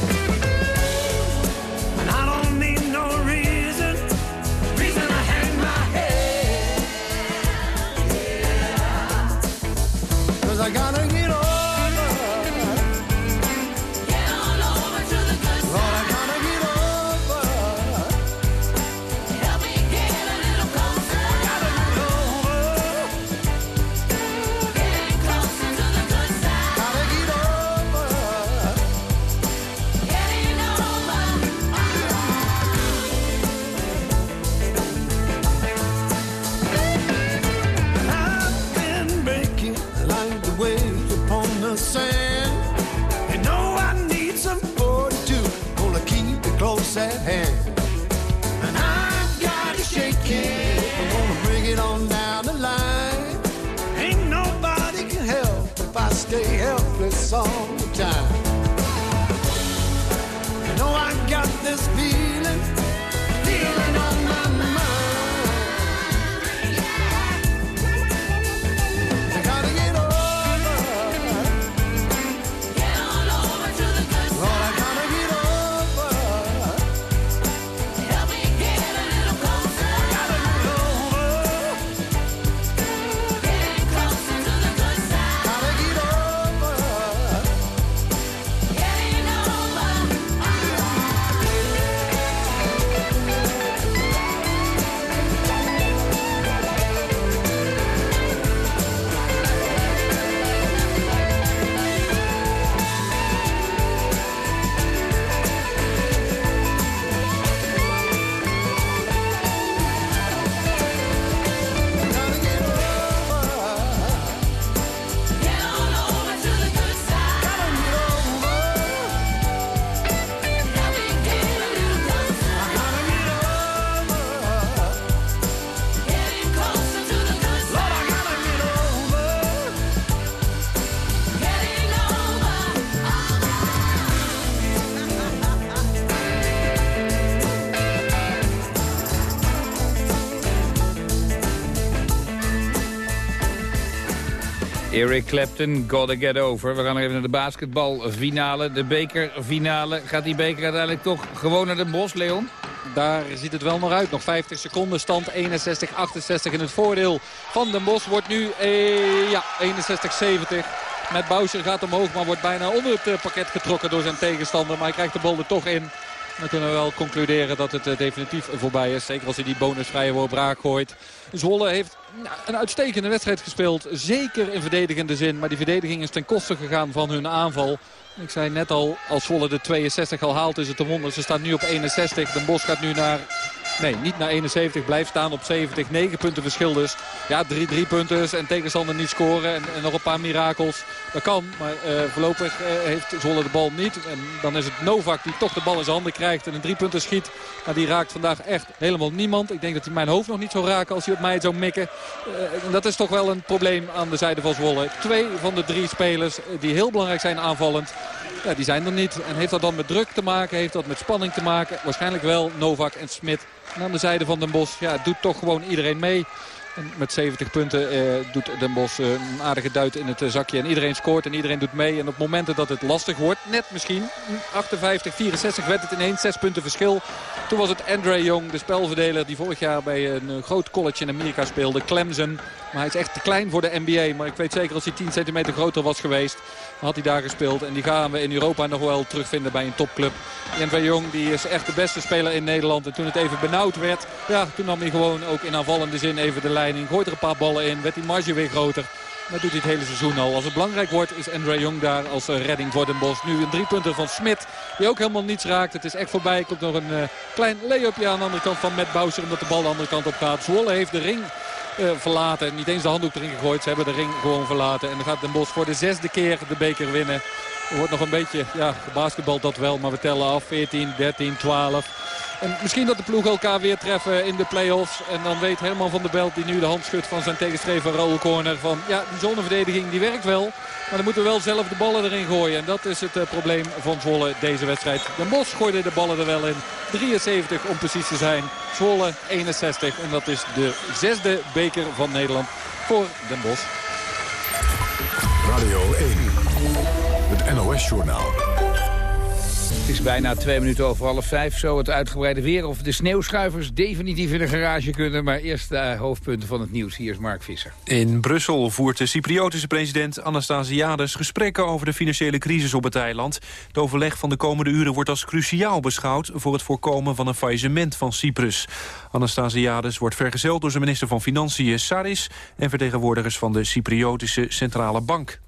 Eric Clapton, Gotta Get Over. We gaan nog even naar de basketbalfinale, de bekerfinale. Gaat die beker uiteindelijk toch gewoon naar de bos, Leon?
Daar ziet het wel nog uit. Nog 50 seconden. Stand 61-68 in het voordeel van Den Bosch. Wordt nu eh, ja, 61-70. Met Boucher gaat omhoog, maar wordt bijna onder het eh, pakket getrokken door zijn tegenstander. Maar hij krijgt de bal er toch in. Dan kunnen we wel concluderen dat het eh, definitief voorbij is. Zeker als hij die bonusvrije worp raak gooit. Zwolle heeft een uitstekende wedstrijd gespeeld. Zeker in verdedigende zin. Maar die verdediging is ten koste gegaan van hun aanval. Ik zei net al, als Zwolle de 62 al haalt is het een wonder. Ze staan nu op 61. Den Bosch gaat nu naar... Nee, niet naar 71. Blijft staan op 70. 9 punten verschil dus. Ja, 3 drie punters en tegenstander niet scoren. En, en nog een paar mirakels. Dat kan, maar uh, voorlopig uh, heeft Zwolle de bal niet. En dan is het Novak die toch de bal in zijn handen krijgt. En een drie punten schiet. Maar die raakt vandaag echt helemaal niemand. Ik denk dat hij mijn hoofd nog niet zou raken als hij op mij zou mikken. Uh, dat is toch wel een probleem aan de zijde van Zwolle. Twee van de drie spelers die heel belangrijk zijn aanvallend. Ja, die zijn er niet. En heeft dat dan met druk te maken? Heeft dat met spanning te maken? Waarschijnlijk wel Novak en Smit. Aan de zijde van Den Bosch ja, doet toch gewoon iedereen mee. En met 70 punten eh, doet Den Bosch eh, een aardige duit in het eh, zakje. En iedereen scoort en iedereen doet mee. En op momenten dat het lastig wordt, net misschien, 58, 64 werd het ineens. 6 punten verschil. Toen was het Andre Jong, de spelverdeler die vorig jaar bij een groot college in Amerika speelde. Clemson. Maar hij is echt te klein voor de NBA. Maar ik weet zeker als hij 10 centimeter groter was geweest, had hij daar gespeeld. En die gaan we in Europa nog wel terugvinden bij een topclub. Andre Jong die is echt de beste speler in Nederland. En toen het even benauwd werd, ja, toen nam hij gewoon ook in aanvallende zin even de Gooit er een paar ballen in, werd die marge weer groter. Dat doet hij het hele seizoen al. Als het belangrijk wordt is Andre Jong daar als redding voor Den Bosch. Nu een driepunter van Smit die ook helemaal niets raakt. Het is echt voorbij. Komt nog een uh, klein lay-upje aan de andere kant van Matt Boucher. Omdat de bal de andere kant op gaat. Zwolle heeft de ring uh, verlaten. Niet eens de handdoek erin gegooid. Ze hebben de ring gewoon verlaten. En dan gaat Den Bosch voor de zesde keer de beker winnen. Er wordt nog een beetje, ja, basketbal dat wel. Maar we tellen af. 14, 13, 12. En misschien dat de ploegen elkaar weer treffen in de play-offs. En dan weet Herman van der Belt, die nu de hand schudt van zijn tegenstrever Raoul Corner. Van ja, die zonneverdediging die werkt wel. Maar dan moeten we wel zelf de ballen erin gooien. En dat is het uh, probleem van Zwolle deze wedstrijd. Den Bosch gooide de ballen er wel in. 73 om precies te zijn. Zwolle 61. En dat is de zesde beker van Nederland voor Den Bosch.
Radio 1. Het NOS-journaal.
Het is bijna twee minuten over half vijf. Zo het uitgebreide weer of de sneeuwschuivers definitief in de garage kunnen. Maar eerst de hoofdpunten van het nieuws. Hier is Mark Visser.
In Brussel voert de Cypriotische president Anastasiades gesprekken over de financiële crisis op het eiland. Het overleg van de komende uren wordt als cruciaal beschouwd voor het voorkomen van een faillissement van Cyprus. Anastasiades wordt vergezeld door zijn minister van Financiën Saris en vertegenwoordigers van de Cypriotische Centrale Bank.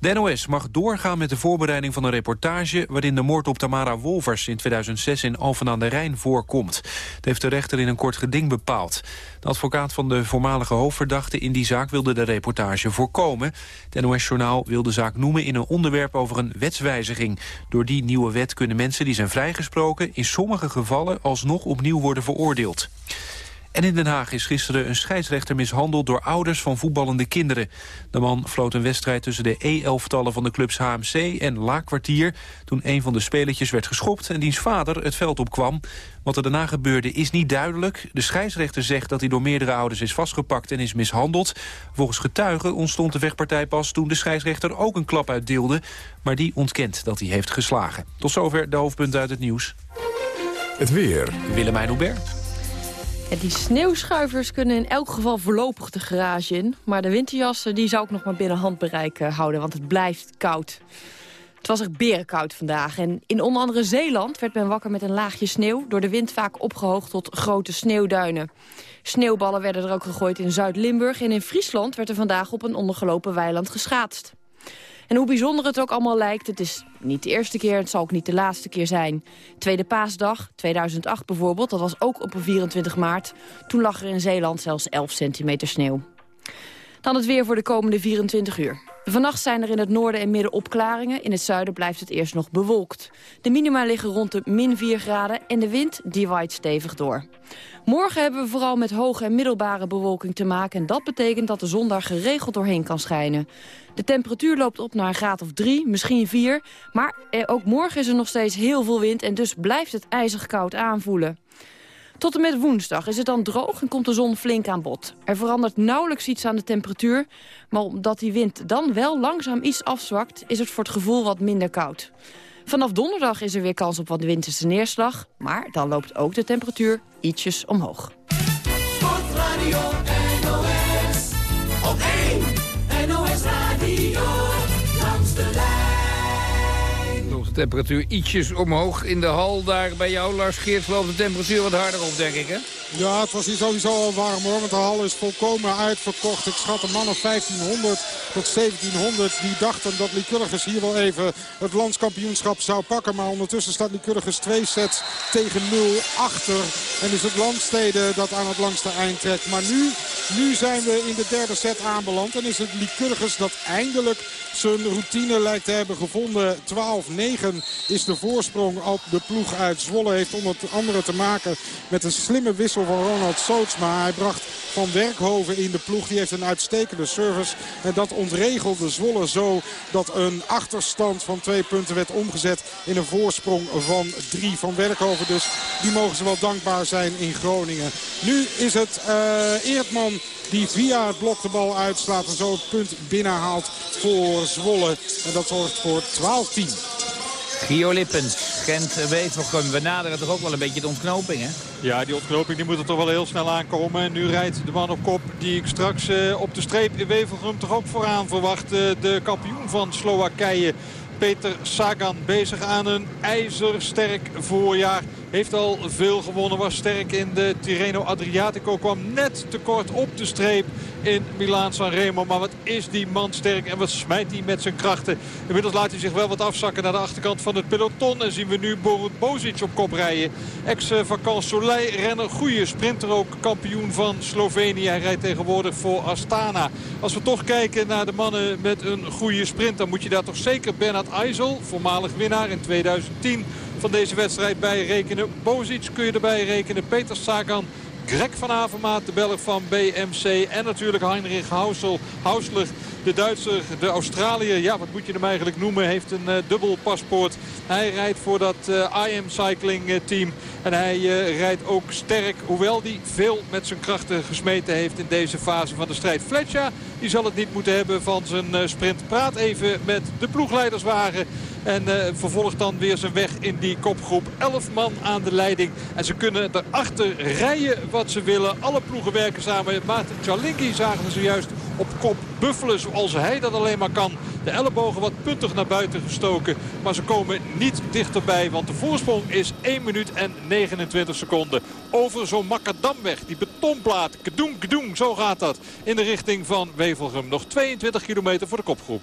De NOS mag doorgaan met de voorbereiding van een reportage... waarin de moord op Tamara Wolvers in 2006 in Alphen aan de Rijn voorkomt. Dat heeft de rechter in een kort geding bepaald. De advocaat van de voormalige hoofdverdachte in die zaak wilde de reportage voorkomen. Het NOS-journaal wil de zaak noemen in een onderwerp over een wetswijziging. Door die nieuwe wet kunnen mensen die zijn vrijgesproken... in sommige gevallen alsnog opnieuw worden veroordeeld. En in Den Haag is gisteren een scheidsrechter mishandeld door ouders van voetballende kinderen. De man floot een wedstrijd tussen de E-elftallen van de clubs HMC en Laakkwartier... toen een van de spelertjes werd geschopt en diens vader het veld opkwam. Wat er daarna gebeurde is niet duidelijk. De scheidsrechter zegt dat hij door meerdere ouders is vastgepakt en is mishandeld. Volgens getuigen ontstond de vechtpartij pas toen de scheidsrechter ook een klap uitdeelde. Maar die ontkent dat hij heeft geslagen. Tot zover de hoofdpunten uit het nieuws.
Het weer.
Willemijn Hubert.
Die sneeuwschuivers kunnen in elk geval voorlopig de garage in. Maar de winterjassen die zou ik nog maar binnen handbereik uh, houden, want het blijft koud. Het was echt berenkoud vandaag. En in onder andere Zeeland werd men wakker met een laagje sneeuw... door de wind vaak opgehoogd tot grote sneeuwduinen. Sneeuwballen werden er ook gegooid in Zuid-Limburg... en in Friesland werd er vandaag op een ondergelopen weiland geschaatst. En hoe bijzonder het ook allemaal lijkt, het is niet de eerste keer... het zal ook niet de laatste keer zijn. Tweede paasdag, 2008 bijvoorbeeld, dat was ook op een 24 maart. Toen lag er in Zeeland zelfs 11 centimeter sneeuw. Dan het weer voor de komende 24 uur. Vannacht zijn er in het noorden en midden opklaringen. In het zuiden blijft het eerst nog bewolkt. De minima liggen rond de min 4 graden en de wind die waait stevig door. Morgen hebben we vooral met hoge en middelbare bewolking te maken... en dat betekent dat de zon daar geregeld doorheen kan schijnen. De temperatuur loopt op naar een graad of 3, misschien 4. Maar ook morgen is er nog steeds heel veel wind... en dus blijft het ijzig koud aanvoelen. Tot en met woensdag is het dan droog en komt de zon flink aan bod. Er verandert nauwelijks iets aan de temperatuur... maar omdat die wind dan wel langzaam iets afzwakt... is het voor het gevoel wat minder koud. Vanaf donderdag is er weer kans op wat winterse neerslag... maar dan loopt ook de temperatuur ietsjes omhoog.
Sportradio NOS. Op 1 NOS Radio.
Temperatuur ietsjes omhoog in de hal. Daar bij jou, Lars Geerts, loopt de temperatuur wat harder op, denk ik, hè?
Ja, het was hier sowieso al warm hoor, want de hal is volkomen uitverkocht. Ik schat een man of 1500 tot 1700 die dachten dat Lycurgus hier wel even het landskampioenschap zou pakken. Maar ondertussen staat Lycurgus twee sets tegen 0 achter. En is het Landstede dat aan het langste eind trekt. Maar nu, nu zijn we in de derde set aanbeland en is het Lycurgus dat eindelijk zijn routine lijkt te hebben gevonden. 12-9 is de voorsprong op de ploeg uit Zwolle. Heeft onder andere te maken met een slimme wissel van Ronald Sootsma. Hij bracht Van Werkhoven in de ploeg. Die heeft een uitstekende service. En dat ontregelde Zwolle zo dat een achterstand van twee punten werd omgezet in een voorsprong van drie. Van Werkhoven dus, die mogen ze wel dankbaar zijn in Groningen. Nu is het uh, Eertman die via het blok de bal uitslaat en zo het punt binnenhaalt voor Zwolle. En dat zorgt voor 12-10.
Gio Lippens, Gent Wevelgem. We naderen toch ook wel een beetje de ontknoping, hè?
Ja, die ontknoping die moet er toch wel heel snel aankomen. En nu rijdt de man op kop die ik straks uh, op de streep in Wevelgem toch ook vooraan verwacht. Uh, de kampioen van Slowakije. Peter Sagan bezig aan een ijzersterk voorjaar. Heeft al veel gewonnen, was sterk in de Tirreno Adriatico. Kwam net tekort op de streep in Milaan Sanremo. Maar wat is die man sterk en wat smijt hij met zijn krachten. Inmiddels laat hij zich wel wat afzakken naar de achterkant van het peloton. En zien we nu Borut Bozic op kop rijden. Ex-Vacan Soleil renner, goede sprinter ook. Kampioen van Slovenië. Hij rijdt tegenwoordig voor Astana. Als we toch kijken naar de mannen met een goede sprint. Dan moet je daar toch zeker Bernard Eisel, voormalig winnaar in 2010 van deze wedstrijd bij rekenen. Bozic kun je erbij rekenen. Peter Sagan. Greg van Avermaat, de Belg van BMC. En natuurlijk Heinrich Hausel, Hausler, de Duitser, de Australiër. Ja, wat moet je hem eigenlijk noemen? Heeft een uh, dubbel paspoort. Hij rijdt voor dat uh, IM Cycling uh, team. En hij rijdt ook sterk. Hoewel hij veel met zijn krachten gesmeten heeft in deze fase van de strijd. Fletcher, die zal het niet moeten hebben van zijn sprint. Praat even met de ploegleiderswagen. En uh, vervolgt dan weer zijn weg in die kopgroep. 11 man aan de leiding. En ze kunnen erachter rijden wat ze willen. Alle ploegen werken samen. Maarten Chalinki zagen we zojuist op kop buffelen zoals hij dat alleen maar kan. De ellebogen wat puntig naar buiten gestoken. Maar ze komen niet dichterbij. Want de voorsprong is 1 minuut en 29 seconden. Over zo'n macadamweg. Die betonplaat. Kedoeng, kedoeng. Zo gaat dat. In de richting van Wevelgem. Nog 22 kilometer voor de kopgroep.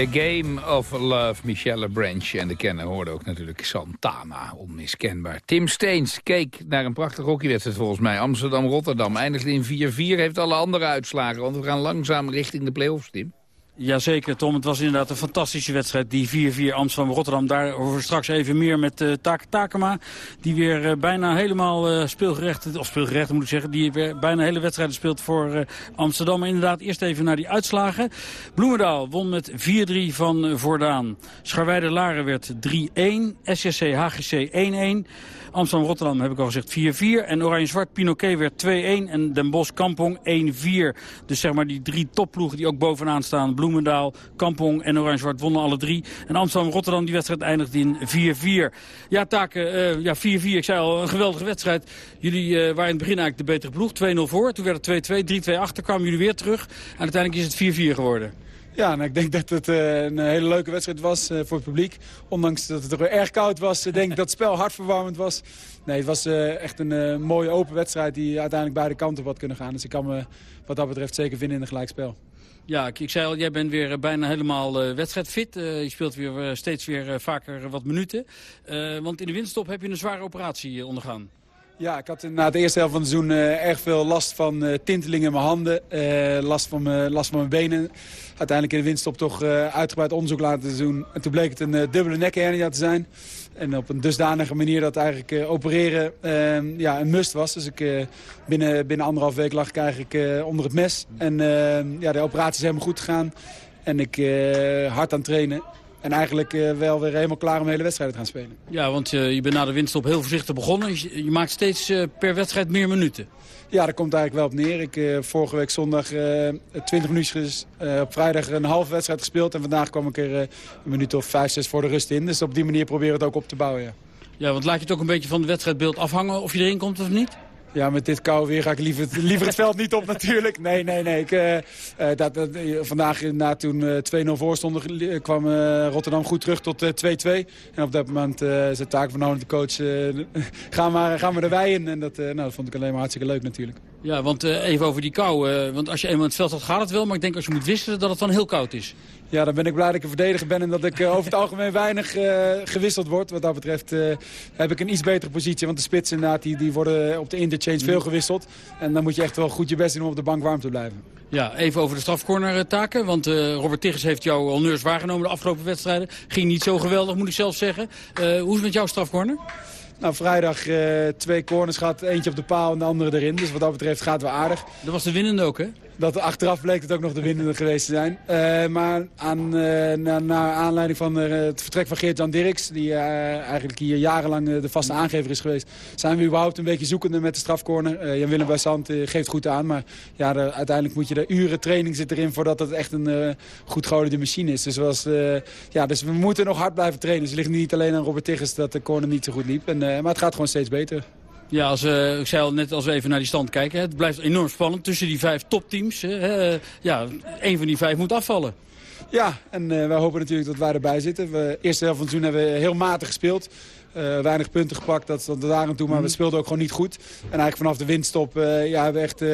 The
Game of Love, Michelle Branch. En de kenner hoorde ook natuurlijk Santana, onmiskenbaar. Tim Steens keek naar een prachtige hockeywedstrijd volgens mij. Amsterdam-Rotterdam eindigde in 4-4, heeft alle andere uitslagen. Want we gaan langzaam richting de play-offs, Tim.
Jazeker, Tom. Het was inderdaad een fantastische wedstrijd. Die 4-4 Amsterdam-Rotterdam. Daarover straks even meer met uh, Take Takema. Die weer uh, bijna helemaal uh, speelgerecht, of speelgerecht moet ik zeggen. Die weer bijna hele wedstrijden speelt voor Amsterdam. Maar inderdaad, eerst even naar die uitslagen. Bloemendaal won met 4-3 van Voordaan. Scharweide-Laren werd 3-1. SSC HGC 1-1. Amsterdam-Rotterdam heb ik al gezegd 4-4. En Oranje-Zwart Pinoquet werd 2-1. En Den Bosch Kampong 1-4. Dus zeg maar die drie topploegen die ook bovenaan staan. Bloemendaal, Kampong en Oranje-Zwart wonnen alle drie. En Amsterdam-Rotterdam die wedstrijd eindigde in 4-4. Ja, Taken, uh, ja 4-4. Ik zei al, een geweldige wedstrijd. Jullie uh, waren in het begin eigenlijk de betere ploeg. 2-0 voor. Toen werd het 2-2, 3-2 achter. Kwamen jullie weer terug. En uiteindelijk is het 4-4 geworden.
Ja, nou, ik denk dat het uh, een hele leuke wedstrijd was uh, voor het publiek. Ondanks dat het er erg koud was, uh, denk ik dat het spel hartverwarmend was. Nee, het was echt een mooie open wedstrijd die uiteindelijk beide kanten op had kunnen gaan. Dus ik kan me wat dat betreft zeker vinden in een gelijkspel.
Ja, ik, ik zei al, jij bent weer bijna helemaal wedstrijdfit. Je speelt weer, steeds weer vaker wat minuten. want in de winststop heb je een zware operatie ondergaan.
Ja, ik had na de eerste helft van het seizoen erg veel last van tintelingen in mijn handen. last, van mijn, last van mijn benen. Uiteindelijk in de winststop toch uitgebreid onderzoek laten doen. En toen bleek het een dubbele nekhernia te zijn. En op een dusdanige manier dat eigenlijk opereren uh, ja, een must was. Dus ik, binnen, binnen anderhalf week lag ik eigenlijk onder het mes. En ja, de operatie is helemaal goed gegaan. En ik hard aan het trainen. En eigenlijk wel weer helemaal klaar om de hele wedstrijd te gaan spelen.
Ja, want je bent na de winststop heel voorzichtig begonnen. Je, je maakt steeds per wedstrijd meer minuten.
Ja, daar komt eigenlijk wel op neer. Ik vorige week zondag uh, 20 minuutjes, op vrijdag een halve wedstrijd gespeeld. En vandaag kwam ik er een minuut of 5, 6 voor de rust in. Dus op die manier proberen we het ook op te bouwen, ja.
Ja, want laat je het ook een beetje van het wedstrijdbeeld afhangen of je erin komt of niet?
Ja, met dit kou weer ga ik liever, liever het veld niet op natuurlijk. Nee, nee, nee. Ik, uh, dat, dat, vandaag na toen uh, 2-0 voor stonden kwam Rotterdam goed terug tot 2-2. en op dat moment zei Taak van de coach, gaan, maar, gaan we erbij in. En dat, nou, dat vond ik alleen maar hartstikke leuk natuurlijk.
Ja, want even over die kou. want als je eenmaal het veld staat gaat het wel. Maar ik denk als je moet wisselen dat het dan heel koud is.
Ja, dan ben ik blij dat ik een verdediger ben en dat ik uh, over het algemeen weinig uh, gewisseld word. Wat dat betreft uh, heb ik een iets betere positie. Want de spitsen inderdaad, die, die worden op de interchange veel gewisseld. En dan moet je echt wel goed je best doen om op de bank warm te blijven.
Ja, even over de strafcorner taken. Want Robert Tigges heeft jouw honneurs waargenomen de afgelopen wedstrijden. Ging niet zo geweldig, moet ik zelf zeggen. hoe is het met jouw strafcorner?
Nou, vrijdag twee corners gehad. Eentje op de paal en de andere erin. Dus wat dat betreft gaat het wel aardig.
Dat was de winnende ook, hè?
Dat achteraf bleek het ook nog de winnende geweest te zijn. Uh, maar aan, uh, naar, naar, aanleiding van uh, het vertrek van Geert-Jan Dirks... die eigenlijk hier jarenlang de vaste aangever is geweest... zijn we überhaupt een beetje zoekende met de strafcorner. Jan-Willem Buissant geeft goed aan. Maar ja, de, uiteindelijk moet je er uren training zit erin... voordat het echt een goed geoliede machine is. Dus, was, ja, dus we moeten nog hard blijven trainen. Dus het ligt niet alleen aan Robert Tigges dat de corner niet zo goed liep. En, maar het gaat gewoon steeds beter.
Ja, als, uh, ik zei al net als we even naar die stand kijken. Het blijft enorm spannend tussen die vijf topteams. Uh, ja, één van die vijf moet afvallen.
Ja, en uh, wij hopen natuurlijk dat wij erbij zitten. We, eerste helft van het seizoen hebben we heel matig gespeeld. Uh, weinig punten gepakt, dat daar toe. Maar we speelden ook gewoon niet goed. En eigenlijk vanaf de winterstop uh, ja, hebben we echt uh,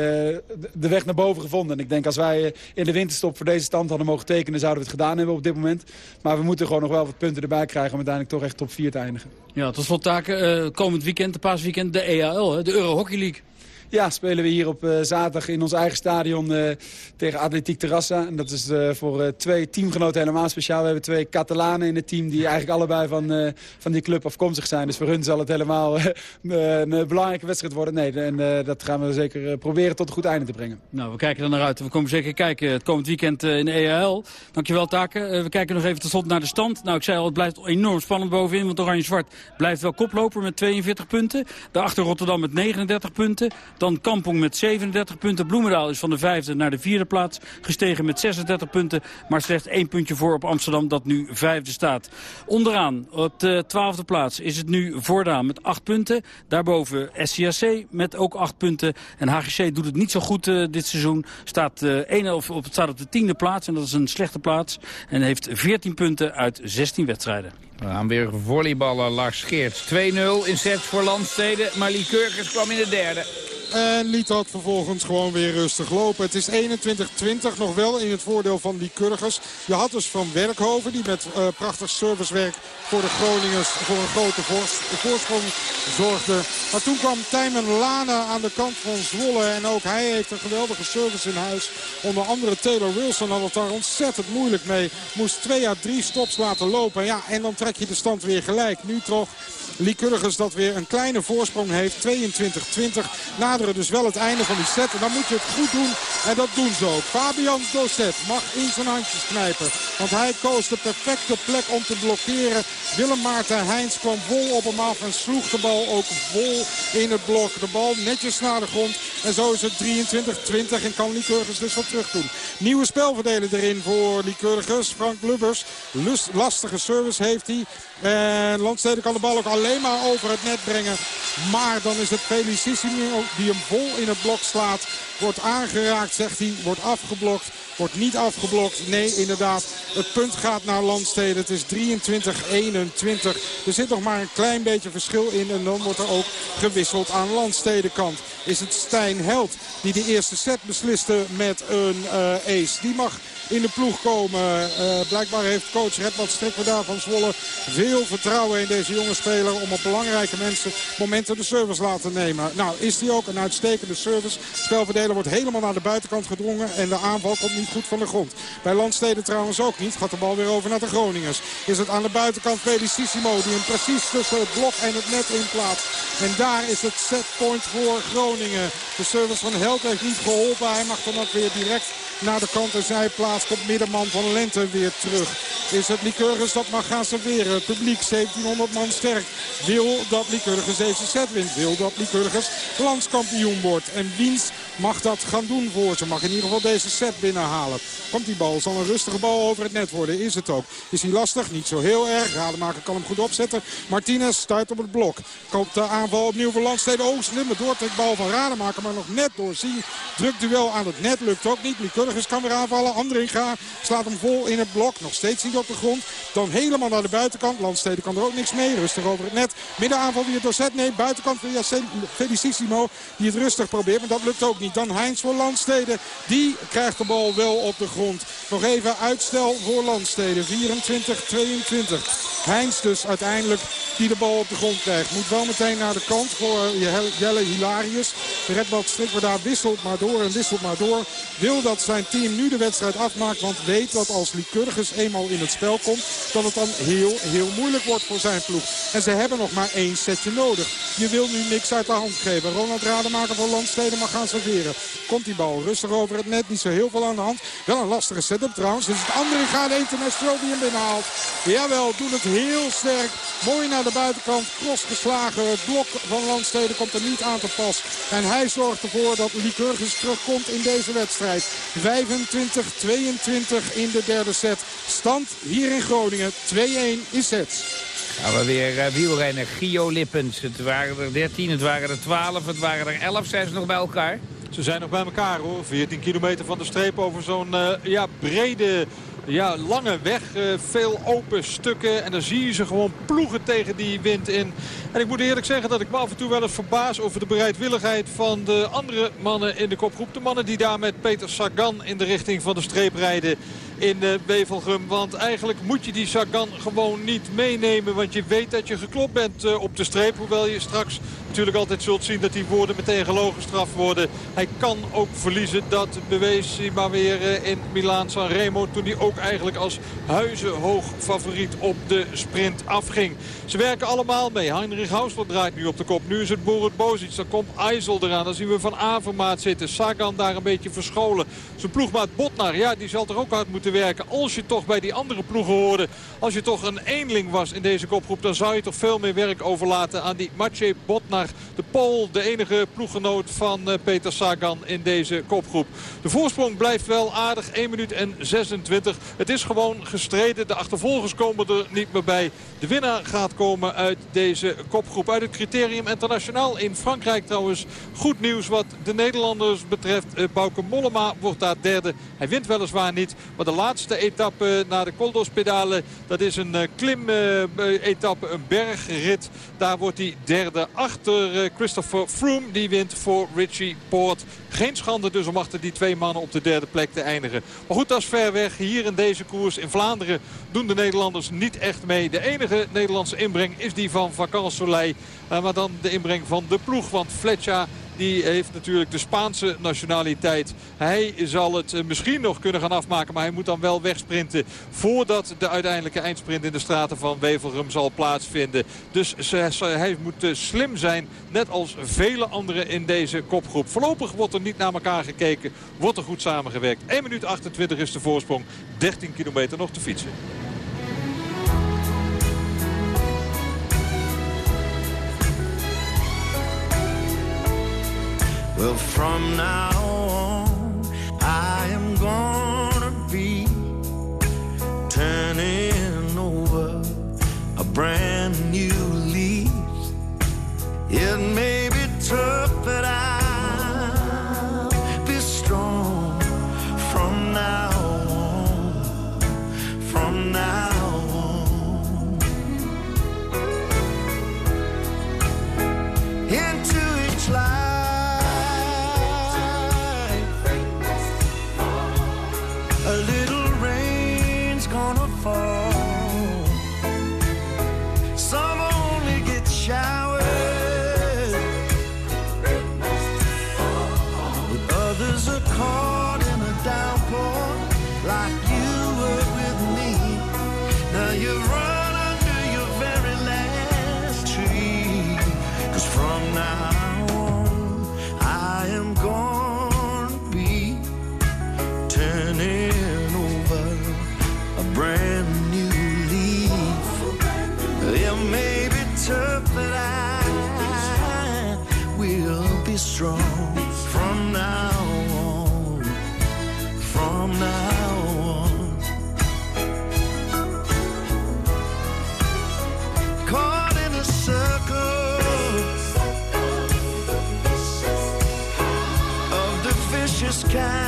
de weg naar boven gevonden. En ik denk als wij in de winterstop voor deze stand hadden mogen tekenen... zouden we het gedaan hebben op dit moment. Maar we moeten gewoon nog wel wat punten erbij krijgen... om uiteindelijk toch echt top 4 te eindigen.
Ja, tot slot taken. komend weekend, de paasweekend, de EAL, hè, de Euro Hockey League.
Ja, spelen we hier op uh, zaterdag in ons eigen stadion uh, tegen Atletiek Terrassa. En dat is uh, voor twee teamgenoten helemaal speciaal. We hebben twee Catalanen in het team die eigenlijk allebei van, van die club afkomstig zijn. Dus voor hun zal het helemaal een belangrijke wedstrijd worden. Nee, en dat gaan we zeker proberen tot een goed einde te brengen.
Nou, we kijken er naar uit. We komen zeker kijken het komend weekend in de EAL. Dankjewel, Taken. we kijken nog even tot slot naar de stand. Nou, ik zei al, het blijft enorm spannend bovenin. Want Oranje-Zwart blijft wel koploper met 42 punten. Daarachter Rotterdam met 39 punten. Dan Kampong met 37 punten. Bloemendaal is van de vijfde naar de vierde plaats gestegen met 36 punten. Maar slechts één puntje voor op Amsterdam dat nu vijfde staat. Onderaan op de twaalfde plaats is het nu Voordaan met 8 punten. Daarboven SCAC met ook 8 punten. En HGC doet het niet zo goed uh, dit seizoen. Staat, uh, 1, of, op, staat op de tiende plaats en dat is een slechte plaats. En heeft 14 punten uit 16 wedstrijden.
We gaan weer volleyballen Lars Geerts. 2-0 in sets voor Landsteden, maar Liekeurgers kwam in de derde.
En liet dat vervolgens gewoon weer rustig lopen. Het is 21-20 nog wel in het voordeel van die Kurgers. Je had dus Van Werkhoven die met eh, prachtig servicewerk voor de Groningers voor een grote voorsprong zorgde. Maar toen kwam Tijmen Lane aan de kant van Zwolle. En ook hij heeft een geweldige service in huis. Onder andere Taylor Wilson had het daar ontzettend moeilijk mee. Moest twee à drie stops laten lopen. Ja, en dan trek je de stand weer gelijk. Nu toch Lycurgus dat weer een kleine voorsprong heeft. 22-20. Naderen dus wel het einde van die set. En dan moet je het goed doen. En dat doen ze ook. Fabian Dosset mag in zijn handjes knijpen. Want hij koos de perfecte plek om te blokkeren. Willem Maarten Heijns kwam vol op hem af. En sloeg de bal ook vol in het blok. De bal netjes naar de grond. En zo is het 23-20. En kan Lycurgus dus wat terug doen. Nieuwe spelverdeler erin voor Lycurgus. Frank Lubbers. Lastige service heeft hij. En Landstede kan de bal ook alleen maar over het net brengen. Maar dan is het Felicissimo die hem vol in het blok slaat. Wordt aangeraakt, zegt hij. Wordt afgeblokt. Wordt niet afgeblokt. Nee, inderdaad. Het punt gaat naar Landstede. Het is 23-21. Er zit nog maar een klein beetje verschil in. En dan wordt er ook gewisseld aan Landstede kant. Is het Stijn Held die de eerste set besliste met een eh, ace. Die mag in de ploeg komen. Eh, blijkbaar heeft coach Redmond Strikker daar van Zwolle veel vertrouwen in deze jonge speler. Om op belangrijke mensen momenten de service laten nemen. Nou is die ook een uitstekende service. Spelverdeler wordt helemaal naar de buitenkant gedrongen. En de aanval komt niet goed van de grond. Bij Landsteden trouwens ook niet. Gaat de bal weer over naar de Groningers. Is het aan de buitenkant Felicissimo die hem precies tussen het blok en het net in plaatst. En daar is het setpoint voor Groningen. De service van Held heeft niet geholpen. Hij mag dan ook weer direct naar de kant en zijplaats komt middenman van Lente weer terug. Is het Lycurgus dat mag gaan serveren. Het publiek 1700 man sterk. Wil dat Lycurgus deze set wint. Wil dat Lycurgus landskampioen wordt. En wiens mag dat gaan doen voor ze. Mag in ieder geval deze set binnenhalen. Komt die bal. Zal een rustige bal over het net worden. Is het ook. Is hij lastig? Niet zo heel erg. Rademaker kan hem goed opzetten. Martinez stuit op het blok. Komt de aanval opnieuw voor Landstede. Oh, slimme doortrekbal van Rademaker. Maar nog net doorzien. Druk duel aan het net. Lukt ook niet. Lycurgus kan weer aanvallen. Andringa slaat hem vol in het blok. Nog steeds niet op de grond. Dan helemaal naar de buitenkant. Landstede kan er ook niks mee. Rustig over het net. Middenaanval via Dorset. Nee, buitenkant via Felicissimo. Die het rustig probeert. Maar dat lukt ook niet. Dan Heinz voor Landstede. Die krijgt de bal wel op de grond. Nog even uitstel voor Landstede. 24-22. Heinz dus uiteindelijk die de bal op de grond krijgt. Moet wel meteen naar de kant voor Jelle Hilarius. Redbad daar wisselt maar door en wisselt maar door. Wil dat zijn team nu de wedstrijd afmaakt. Want weet dat als Lycurgus eenmaal in het spel komt. Dat het dan heel, heel moeilijk wordt voor zijn ploeg. En ze hebben nog maar één setje nodig. Je wil nu niks uit de hand geven. Ronald Rademaker van Landsteden mag gaan serveren. Komt die bal rustig over het net. Niet zo heel veel aan de hand. Wel een lastige setup trouwens. Dus het andere gaat international die hem binnenhaalt. Jawel, doen het heel sterk. Mooi naar de buitenkant. Cross geslagen. Het blok van Landsteden komt er niet aan te pas. En hij zorgt ervoor dat Lycurgus terugkomt in deze wedstrijd. 25-22 in de derde set. Stand hier in Groningen. 2-1 in sets.
We weer uh, wielrennen. Gio Lippens. Het waren er 13, het waren er 12, het waren er 11. Zijn ze nog bij elkaar?
Ze zijn nog bij elkaar hoor. 14 kilometer van de streep over zo'n uh, ja, brede ja, lange weg. Uh, veel open stukken. En dan zie je ze gewoon ploegen tegen die wind in. En ik moet eerlijk zeggen dat ik me af en toe wel eens verbaas over de bereidwilligheid van de andere mannen in de kopgroep. De mannen die daar met Peter Sagan in de richting van de streep rijden in Bevelgum. Want eigenlijk moet je die Sagan gewoon niet meenemen. Want je weet dat je geklopt bent uh, op de streep. Hoewel je straks natuurlijk altijd zult zien dat die woorden meteen gelogen gestraft worden. Hij kan ook verliezen. Dat bewees hij maar weer uh, in Milaan San Remo. Toen hij ook eigenlijk als huizenhoog favoriet op de sprint afging. Ze werken allemaal mee. Heinrich Hausler draait nu op de kop. Nu is het Borut Bozic. Dan komt IJssel eraan. Dan zien we Van Avermaat zitten. Sagan daar een beetje verscholen. Zijn ploegmaat Botnar. Ja, die zal er ook hard moeten werken. Als je toch bij die andere ploegen hoorde. Als je toch een eenling was in deze kopgroep. Dan zou je toch veel meer werk overlaten aan die Maciej Botnar. De Pool, de enige ploeggenoot van uh, Peter Sagan in deze kopgroep. De voorsprong blijft wel aardig. 1 minuut en 26. Het is gewoon gestreden. De achtervolgers komen er niet meer bij. De winnaar gaat komen uit deze kopgroep. Uit het criterium internationaal in Frankrijk trouwens. Goed nieuws wat de Nederlanders betreft. Uh, Bauke Mollema wordt daar derde. Hij wint weliswaar niet. Maar de laatste etappe naar de Koldospedale. Dat is een uh, klim-etappe, een bergrit. Daar wordt hij derde. Acht eh, Christopher Froome. Die wint voor Richie Poort. Geen schande dus om achter die twee mannen op de derde plek te eindigen. Maar goed, dat is ver weg. Hier in deze koers in Vlaanderen doen de Nederlanders niet echt mee. De enige Nederlandse inbreng is die van Vacan Soleil. Uh, maar dan de inbreng van de ploeg. Want Fletcher die heeft natuurlijk de Spaanse nationaliteit. Hij zal het eh, misschien nog kunnen gaan afmaken. Maar hij moet dan wel wegsprinten. Voordat de uiteindelijke eindsprint in de straten van Wevelgem zal plaatsvinden. Dus hij moet eh, slim zijn. Net als vele anderen in deze kopgroep. Voorlopig wordt er niet naar elkaar gekeken. Wordt er goed samengewerkt. 1 minuut 28 is de voorsprong. 13 kilometer nog te fietsen.
Well, from now on, I am gonna be turning over a brand new leaf. It may be tough, but I'll are caught in a downpour, like you were with me. Now you run under your very last tree, 'cause from now kind.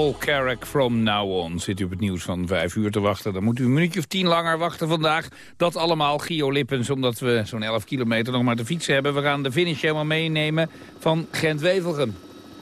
Paul Carrack from Now On. Zit u op het nieuws van vijf uur te wachten. Dan moet u een minuutje of tien langer wachten vandaag. Dat allemaal Gio Lippens, omdat we zo'n 11 kilometer nog maar te fietsen hebben. We gaan de finish helemaal meenemen van Gent-Wevelgem.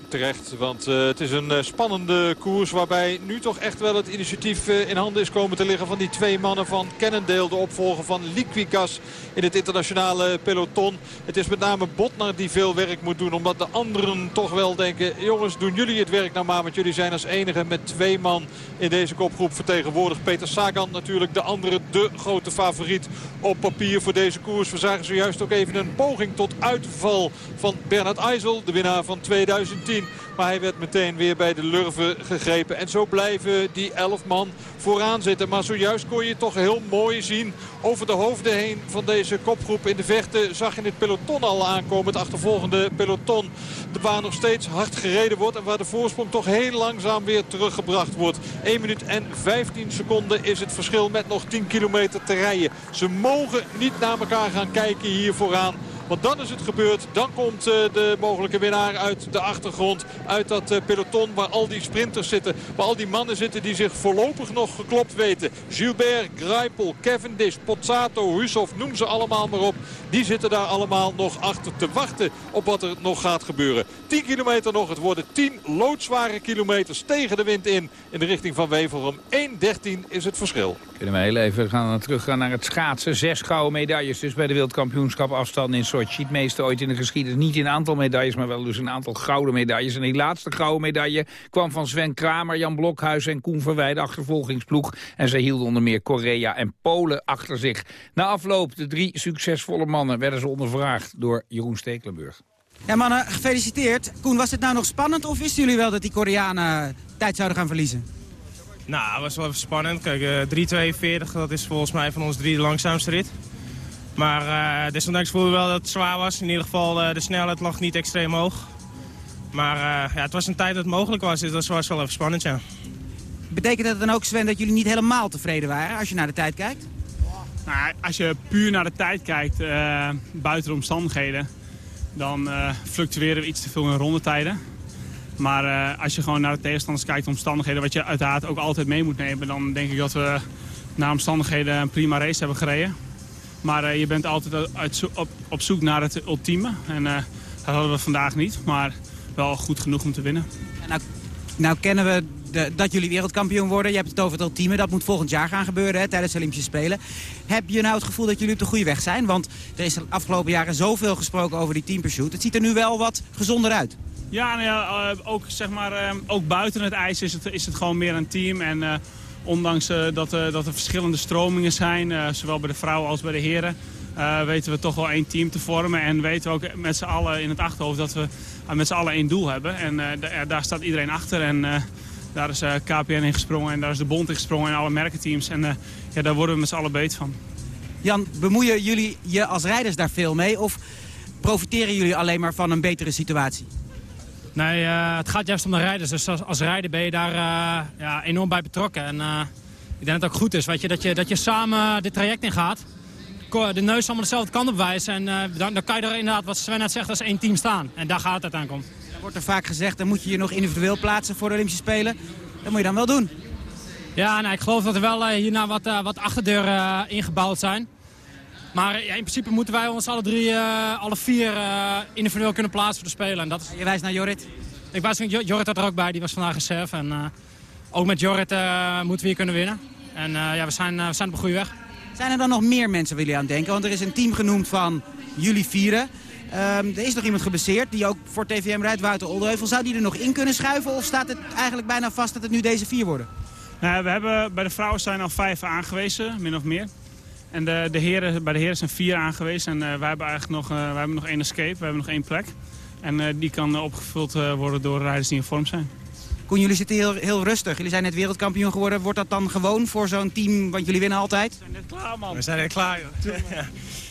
Terecht, want eh, het is een eh, spannende koers waarbij nu toch echt wel het initiatief eh, in handen is komen te liggen van die twee mannen van Cannondale. De opvolger van Liquigas in het internationale peloton. Het is met name Botnar die veel werk moet doen. Omdat de anderen toch wel denken, jongens doen jullie het werk nou maar. Want jullie zijn als enige met twee man in deze kopgroep vertegenwoordigd. Peter Sagan natuurlijk de andere, de grote favoriet op papier voor deze koers. We zagen zojuist ook even een poging tot uitval van Bernard Eisel. De winnaar van 2010. Maar hij werd meteen weer bij de lurven gegrepen. En zo blijven die 11 man vooraan zitten. Maar zojuist kon je toch heel mooi zien over de hoofden heen van deze kopgroep. In de vechten zag je het peloton al aankomen. Het achtervolgende peloton. De baan nog steeds hard gereden wordt. En waar de voorsprong toch heel langzaam weer teruggebracht wordt. 1 minuut en 15 seconden is het verschil met nog 10 kilometer te rijden. Ze mogen niet naar elkaar gaan kijken hier vooraan. Want dan is het gebeurd. Dan komt eh, de mogelijke winnaar uit de achtergrond. Uit dat eh, peloton waar al die sprinters zitten. Waar al die mannen zitten die zich voorlopig nog geklopt weten. Gilbert, Greipel, Cavendish, Pozzato, Husov, noem ze allemaal maar op. Die zitten daar allemaal nog achter te wachten op wat er nog gaat gebeuren. 10 kilometer nog. Het worden 10 loodzware kilometers tegen de wind in. In de richting van Weverum. 1.13 is het verschil.
Kunnen we heel even gaan teruggaan naar het schaatsen. Zes gouden medailles dus bij de wereldkampioenschap afstand in Sochi. Het meeste ooit in de geschiedenis. Niet in aantal medailles, maar wel dus een aantal gouden medailles. En die laatste gouden medaille kwam van Sven Kramer, Jan Blokhuis en Koen Verwij, de achtervolgingsploeg. En zij hielden onder meer Korea en Polen achter zich. Na afloop, de drie succesvolle mannen, werden ze ondervraagd door Jeroen Stekelenburg.
Ja mannen, gefeliciteerd. Koen, was het nou nog spannend of wisten jullie wel dat die Koreanen tijd zouden gaan verliezen?
Nou, het was wel even spannend. Kijk, eh 3.42, dat is volgens mij van ons drie de langzaamste rit. Maar eh desondanks voelde we wel dat het zwaar was. In ieder geval, eh, de snelheid lag niet extreem hoog. Maar eh, ja, het was een tijd dat het mogelijk was, dus dat was wel even spannend, ja.
Betekent dat dan ook, Sven, dat jullie niet helemaal tevreden waren als je naar de tijd kijkt?
Nou, als je puur naar de tijd kijkt, eh, buiten de omstandigheden, dan eh, fluctueren we iets te veel in rondetijden. Maar eh, als je gewoon naar de tegenstanders kijkt, de omstandigheden, wat je uiteraard ook altijd mee moet nemen, dan denk ik dat we naar omstandigheden een prima race hebben gereden. Maar eh, je bent altijd uit op, op zoek naar het ultieme. En eh, dat hadden we vandaag niet, maar wel goed genoeg om te winnen.
Nou, nou kennen we de- dat jullie wereldkampioen worden. Je hebt het over het ultieme. Dat moet volgend jaar gaan gebeuren hè, tijdens de Olympische Spelen. Heb je nou het gevoel dat jullie op de goede weg zijn? Want er is de afgelopen jaren zoveel gesproken over die teampursuit. Het ziet er nu wel wat gezonder uit.
Ja, nou ja eh, ook, zeg maar, ook buiten het ijs is het, is het gewoon meer een team. En ondanks eh, dat, eh, dat er verschillende stromingen zijn, eh, zowel bij de vrouwen als bij de heren... weten we toch wel één team te vormen. En weten we ook met z'n allen in het achterhoofd dat we met z'n allen één doel hebben. En daar staat iedereen achter. En daar is KPN in gesprongen en daar is de bond in gesprongen en alle merkenteams. En ja, daar worden we met z'n allen beet van.
Jan, bemoeien jullie je als rijders daar veel mee? Of profiteren jullie alleen maar van een betere situatie?
Nee, eh, het gaat juist om de rijders. Dus als, als rijder ben je daar eh, ja, enorm bij betrokken. En eh, ik denk dat het ook goed is, weet je, dat, je, dat je samen dit traject ingaat. Ko- De neus allemaal dezelfde kant op wijzen. En dan, dan kan je er inderdaad, wat Sven net zegt, als één team staan. En daar gaat het uiteindelijk om.
Er wordt er vaak gezegd, dan moet je je nog individueel plaatsen voor de Olympische Spelen. Dat moet je dan wel doen.
Ja, nou, ik geloof dat er wel hierna wat, wat achterdeuren ingebouwd zijn. Maar ja, in principe moeten wij ons alle drie, eh, alle vier eh, individueel kunnen plaatsen voor de Spelen. En dat is...
Je wijst naar Jorrit?
Ik wijs naar Jo- Jorrit had er ook bij, die was vandaag reserve. En eh, ook met Jorrit eh, moeten we hier kunnen winnen. En eh, ja, we zijn, we zijn op een goede weg.
Zijn er dan nog meer mensen waar jullie aan denken? Want er is een team genoemd van jullie vieren. Ehm, er is nog iemand geblesseerd die ook voor TVM rijdt, Wouter Oldeheuvel. Zou die er nog in kunnen schuiven of staat het eigenlijk bijna vast dat het nu deze vier worden?
Nou, we hebben, bij de vrouwen zijn al vijf aangewezen, min of meer. En de, de heren, bij de heren zijn vier aangewezen. En eh, wij hebben eigenlijk nog, eh, wij hebben nog één escape, we hebben nog één plek. En eh, die kan opgevuld eh, worden door rijders die in vorm zijn.
Koen, jullie zitten heel, heel rustig. Jullie zijn net wereldkampioen geworden. Wordt dat dan gewoon voor zo'n team, want jullie winnen altijd? We
zijn net klaar, man.
We zijn er klaar, joh. ja.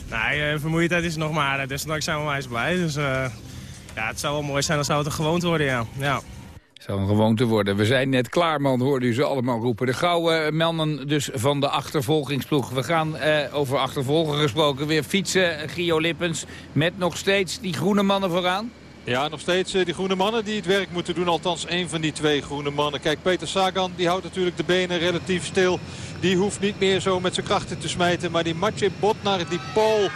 Nee, vermoeidheid is nog maar. Desondanks zijn we onwijs blij. Dus eh, ja, het zou wel mooi zijn als zou het een gewoond worden, ja. ja.
Zou een gewoonte worden. We zijn net klaar, man, hoorde u ze allemaal roepen. De gouden mannen dus van de achtervolgingsploeg. We gaan eh, over achtervolgen gesproken weer fietsen, Gio Lippens... met nog steeds die groene mannen vooraan.
Ja, nog steeds eh, die groene mannen die het werk moeten doen. Althans, één van die twee groene mannen. Kijk, Peter Sagan die houdt natuurlijk de benen relatief stil. Die hoeft niet meer zo met zijn krachten te smijten. Maar die Matje Botnar, die Paul,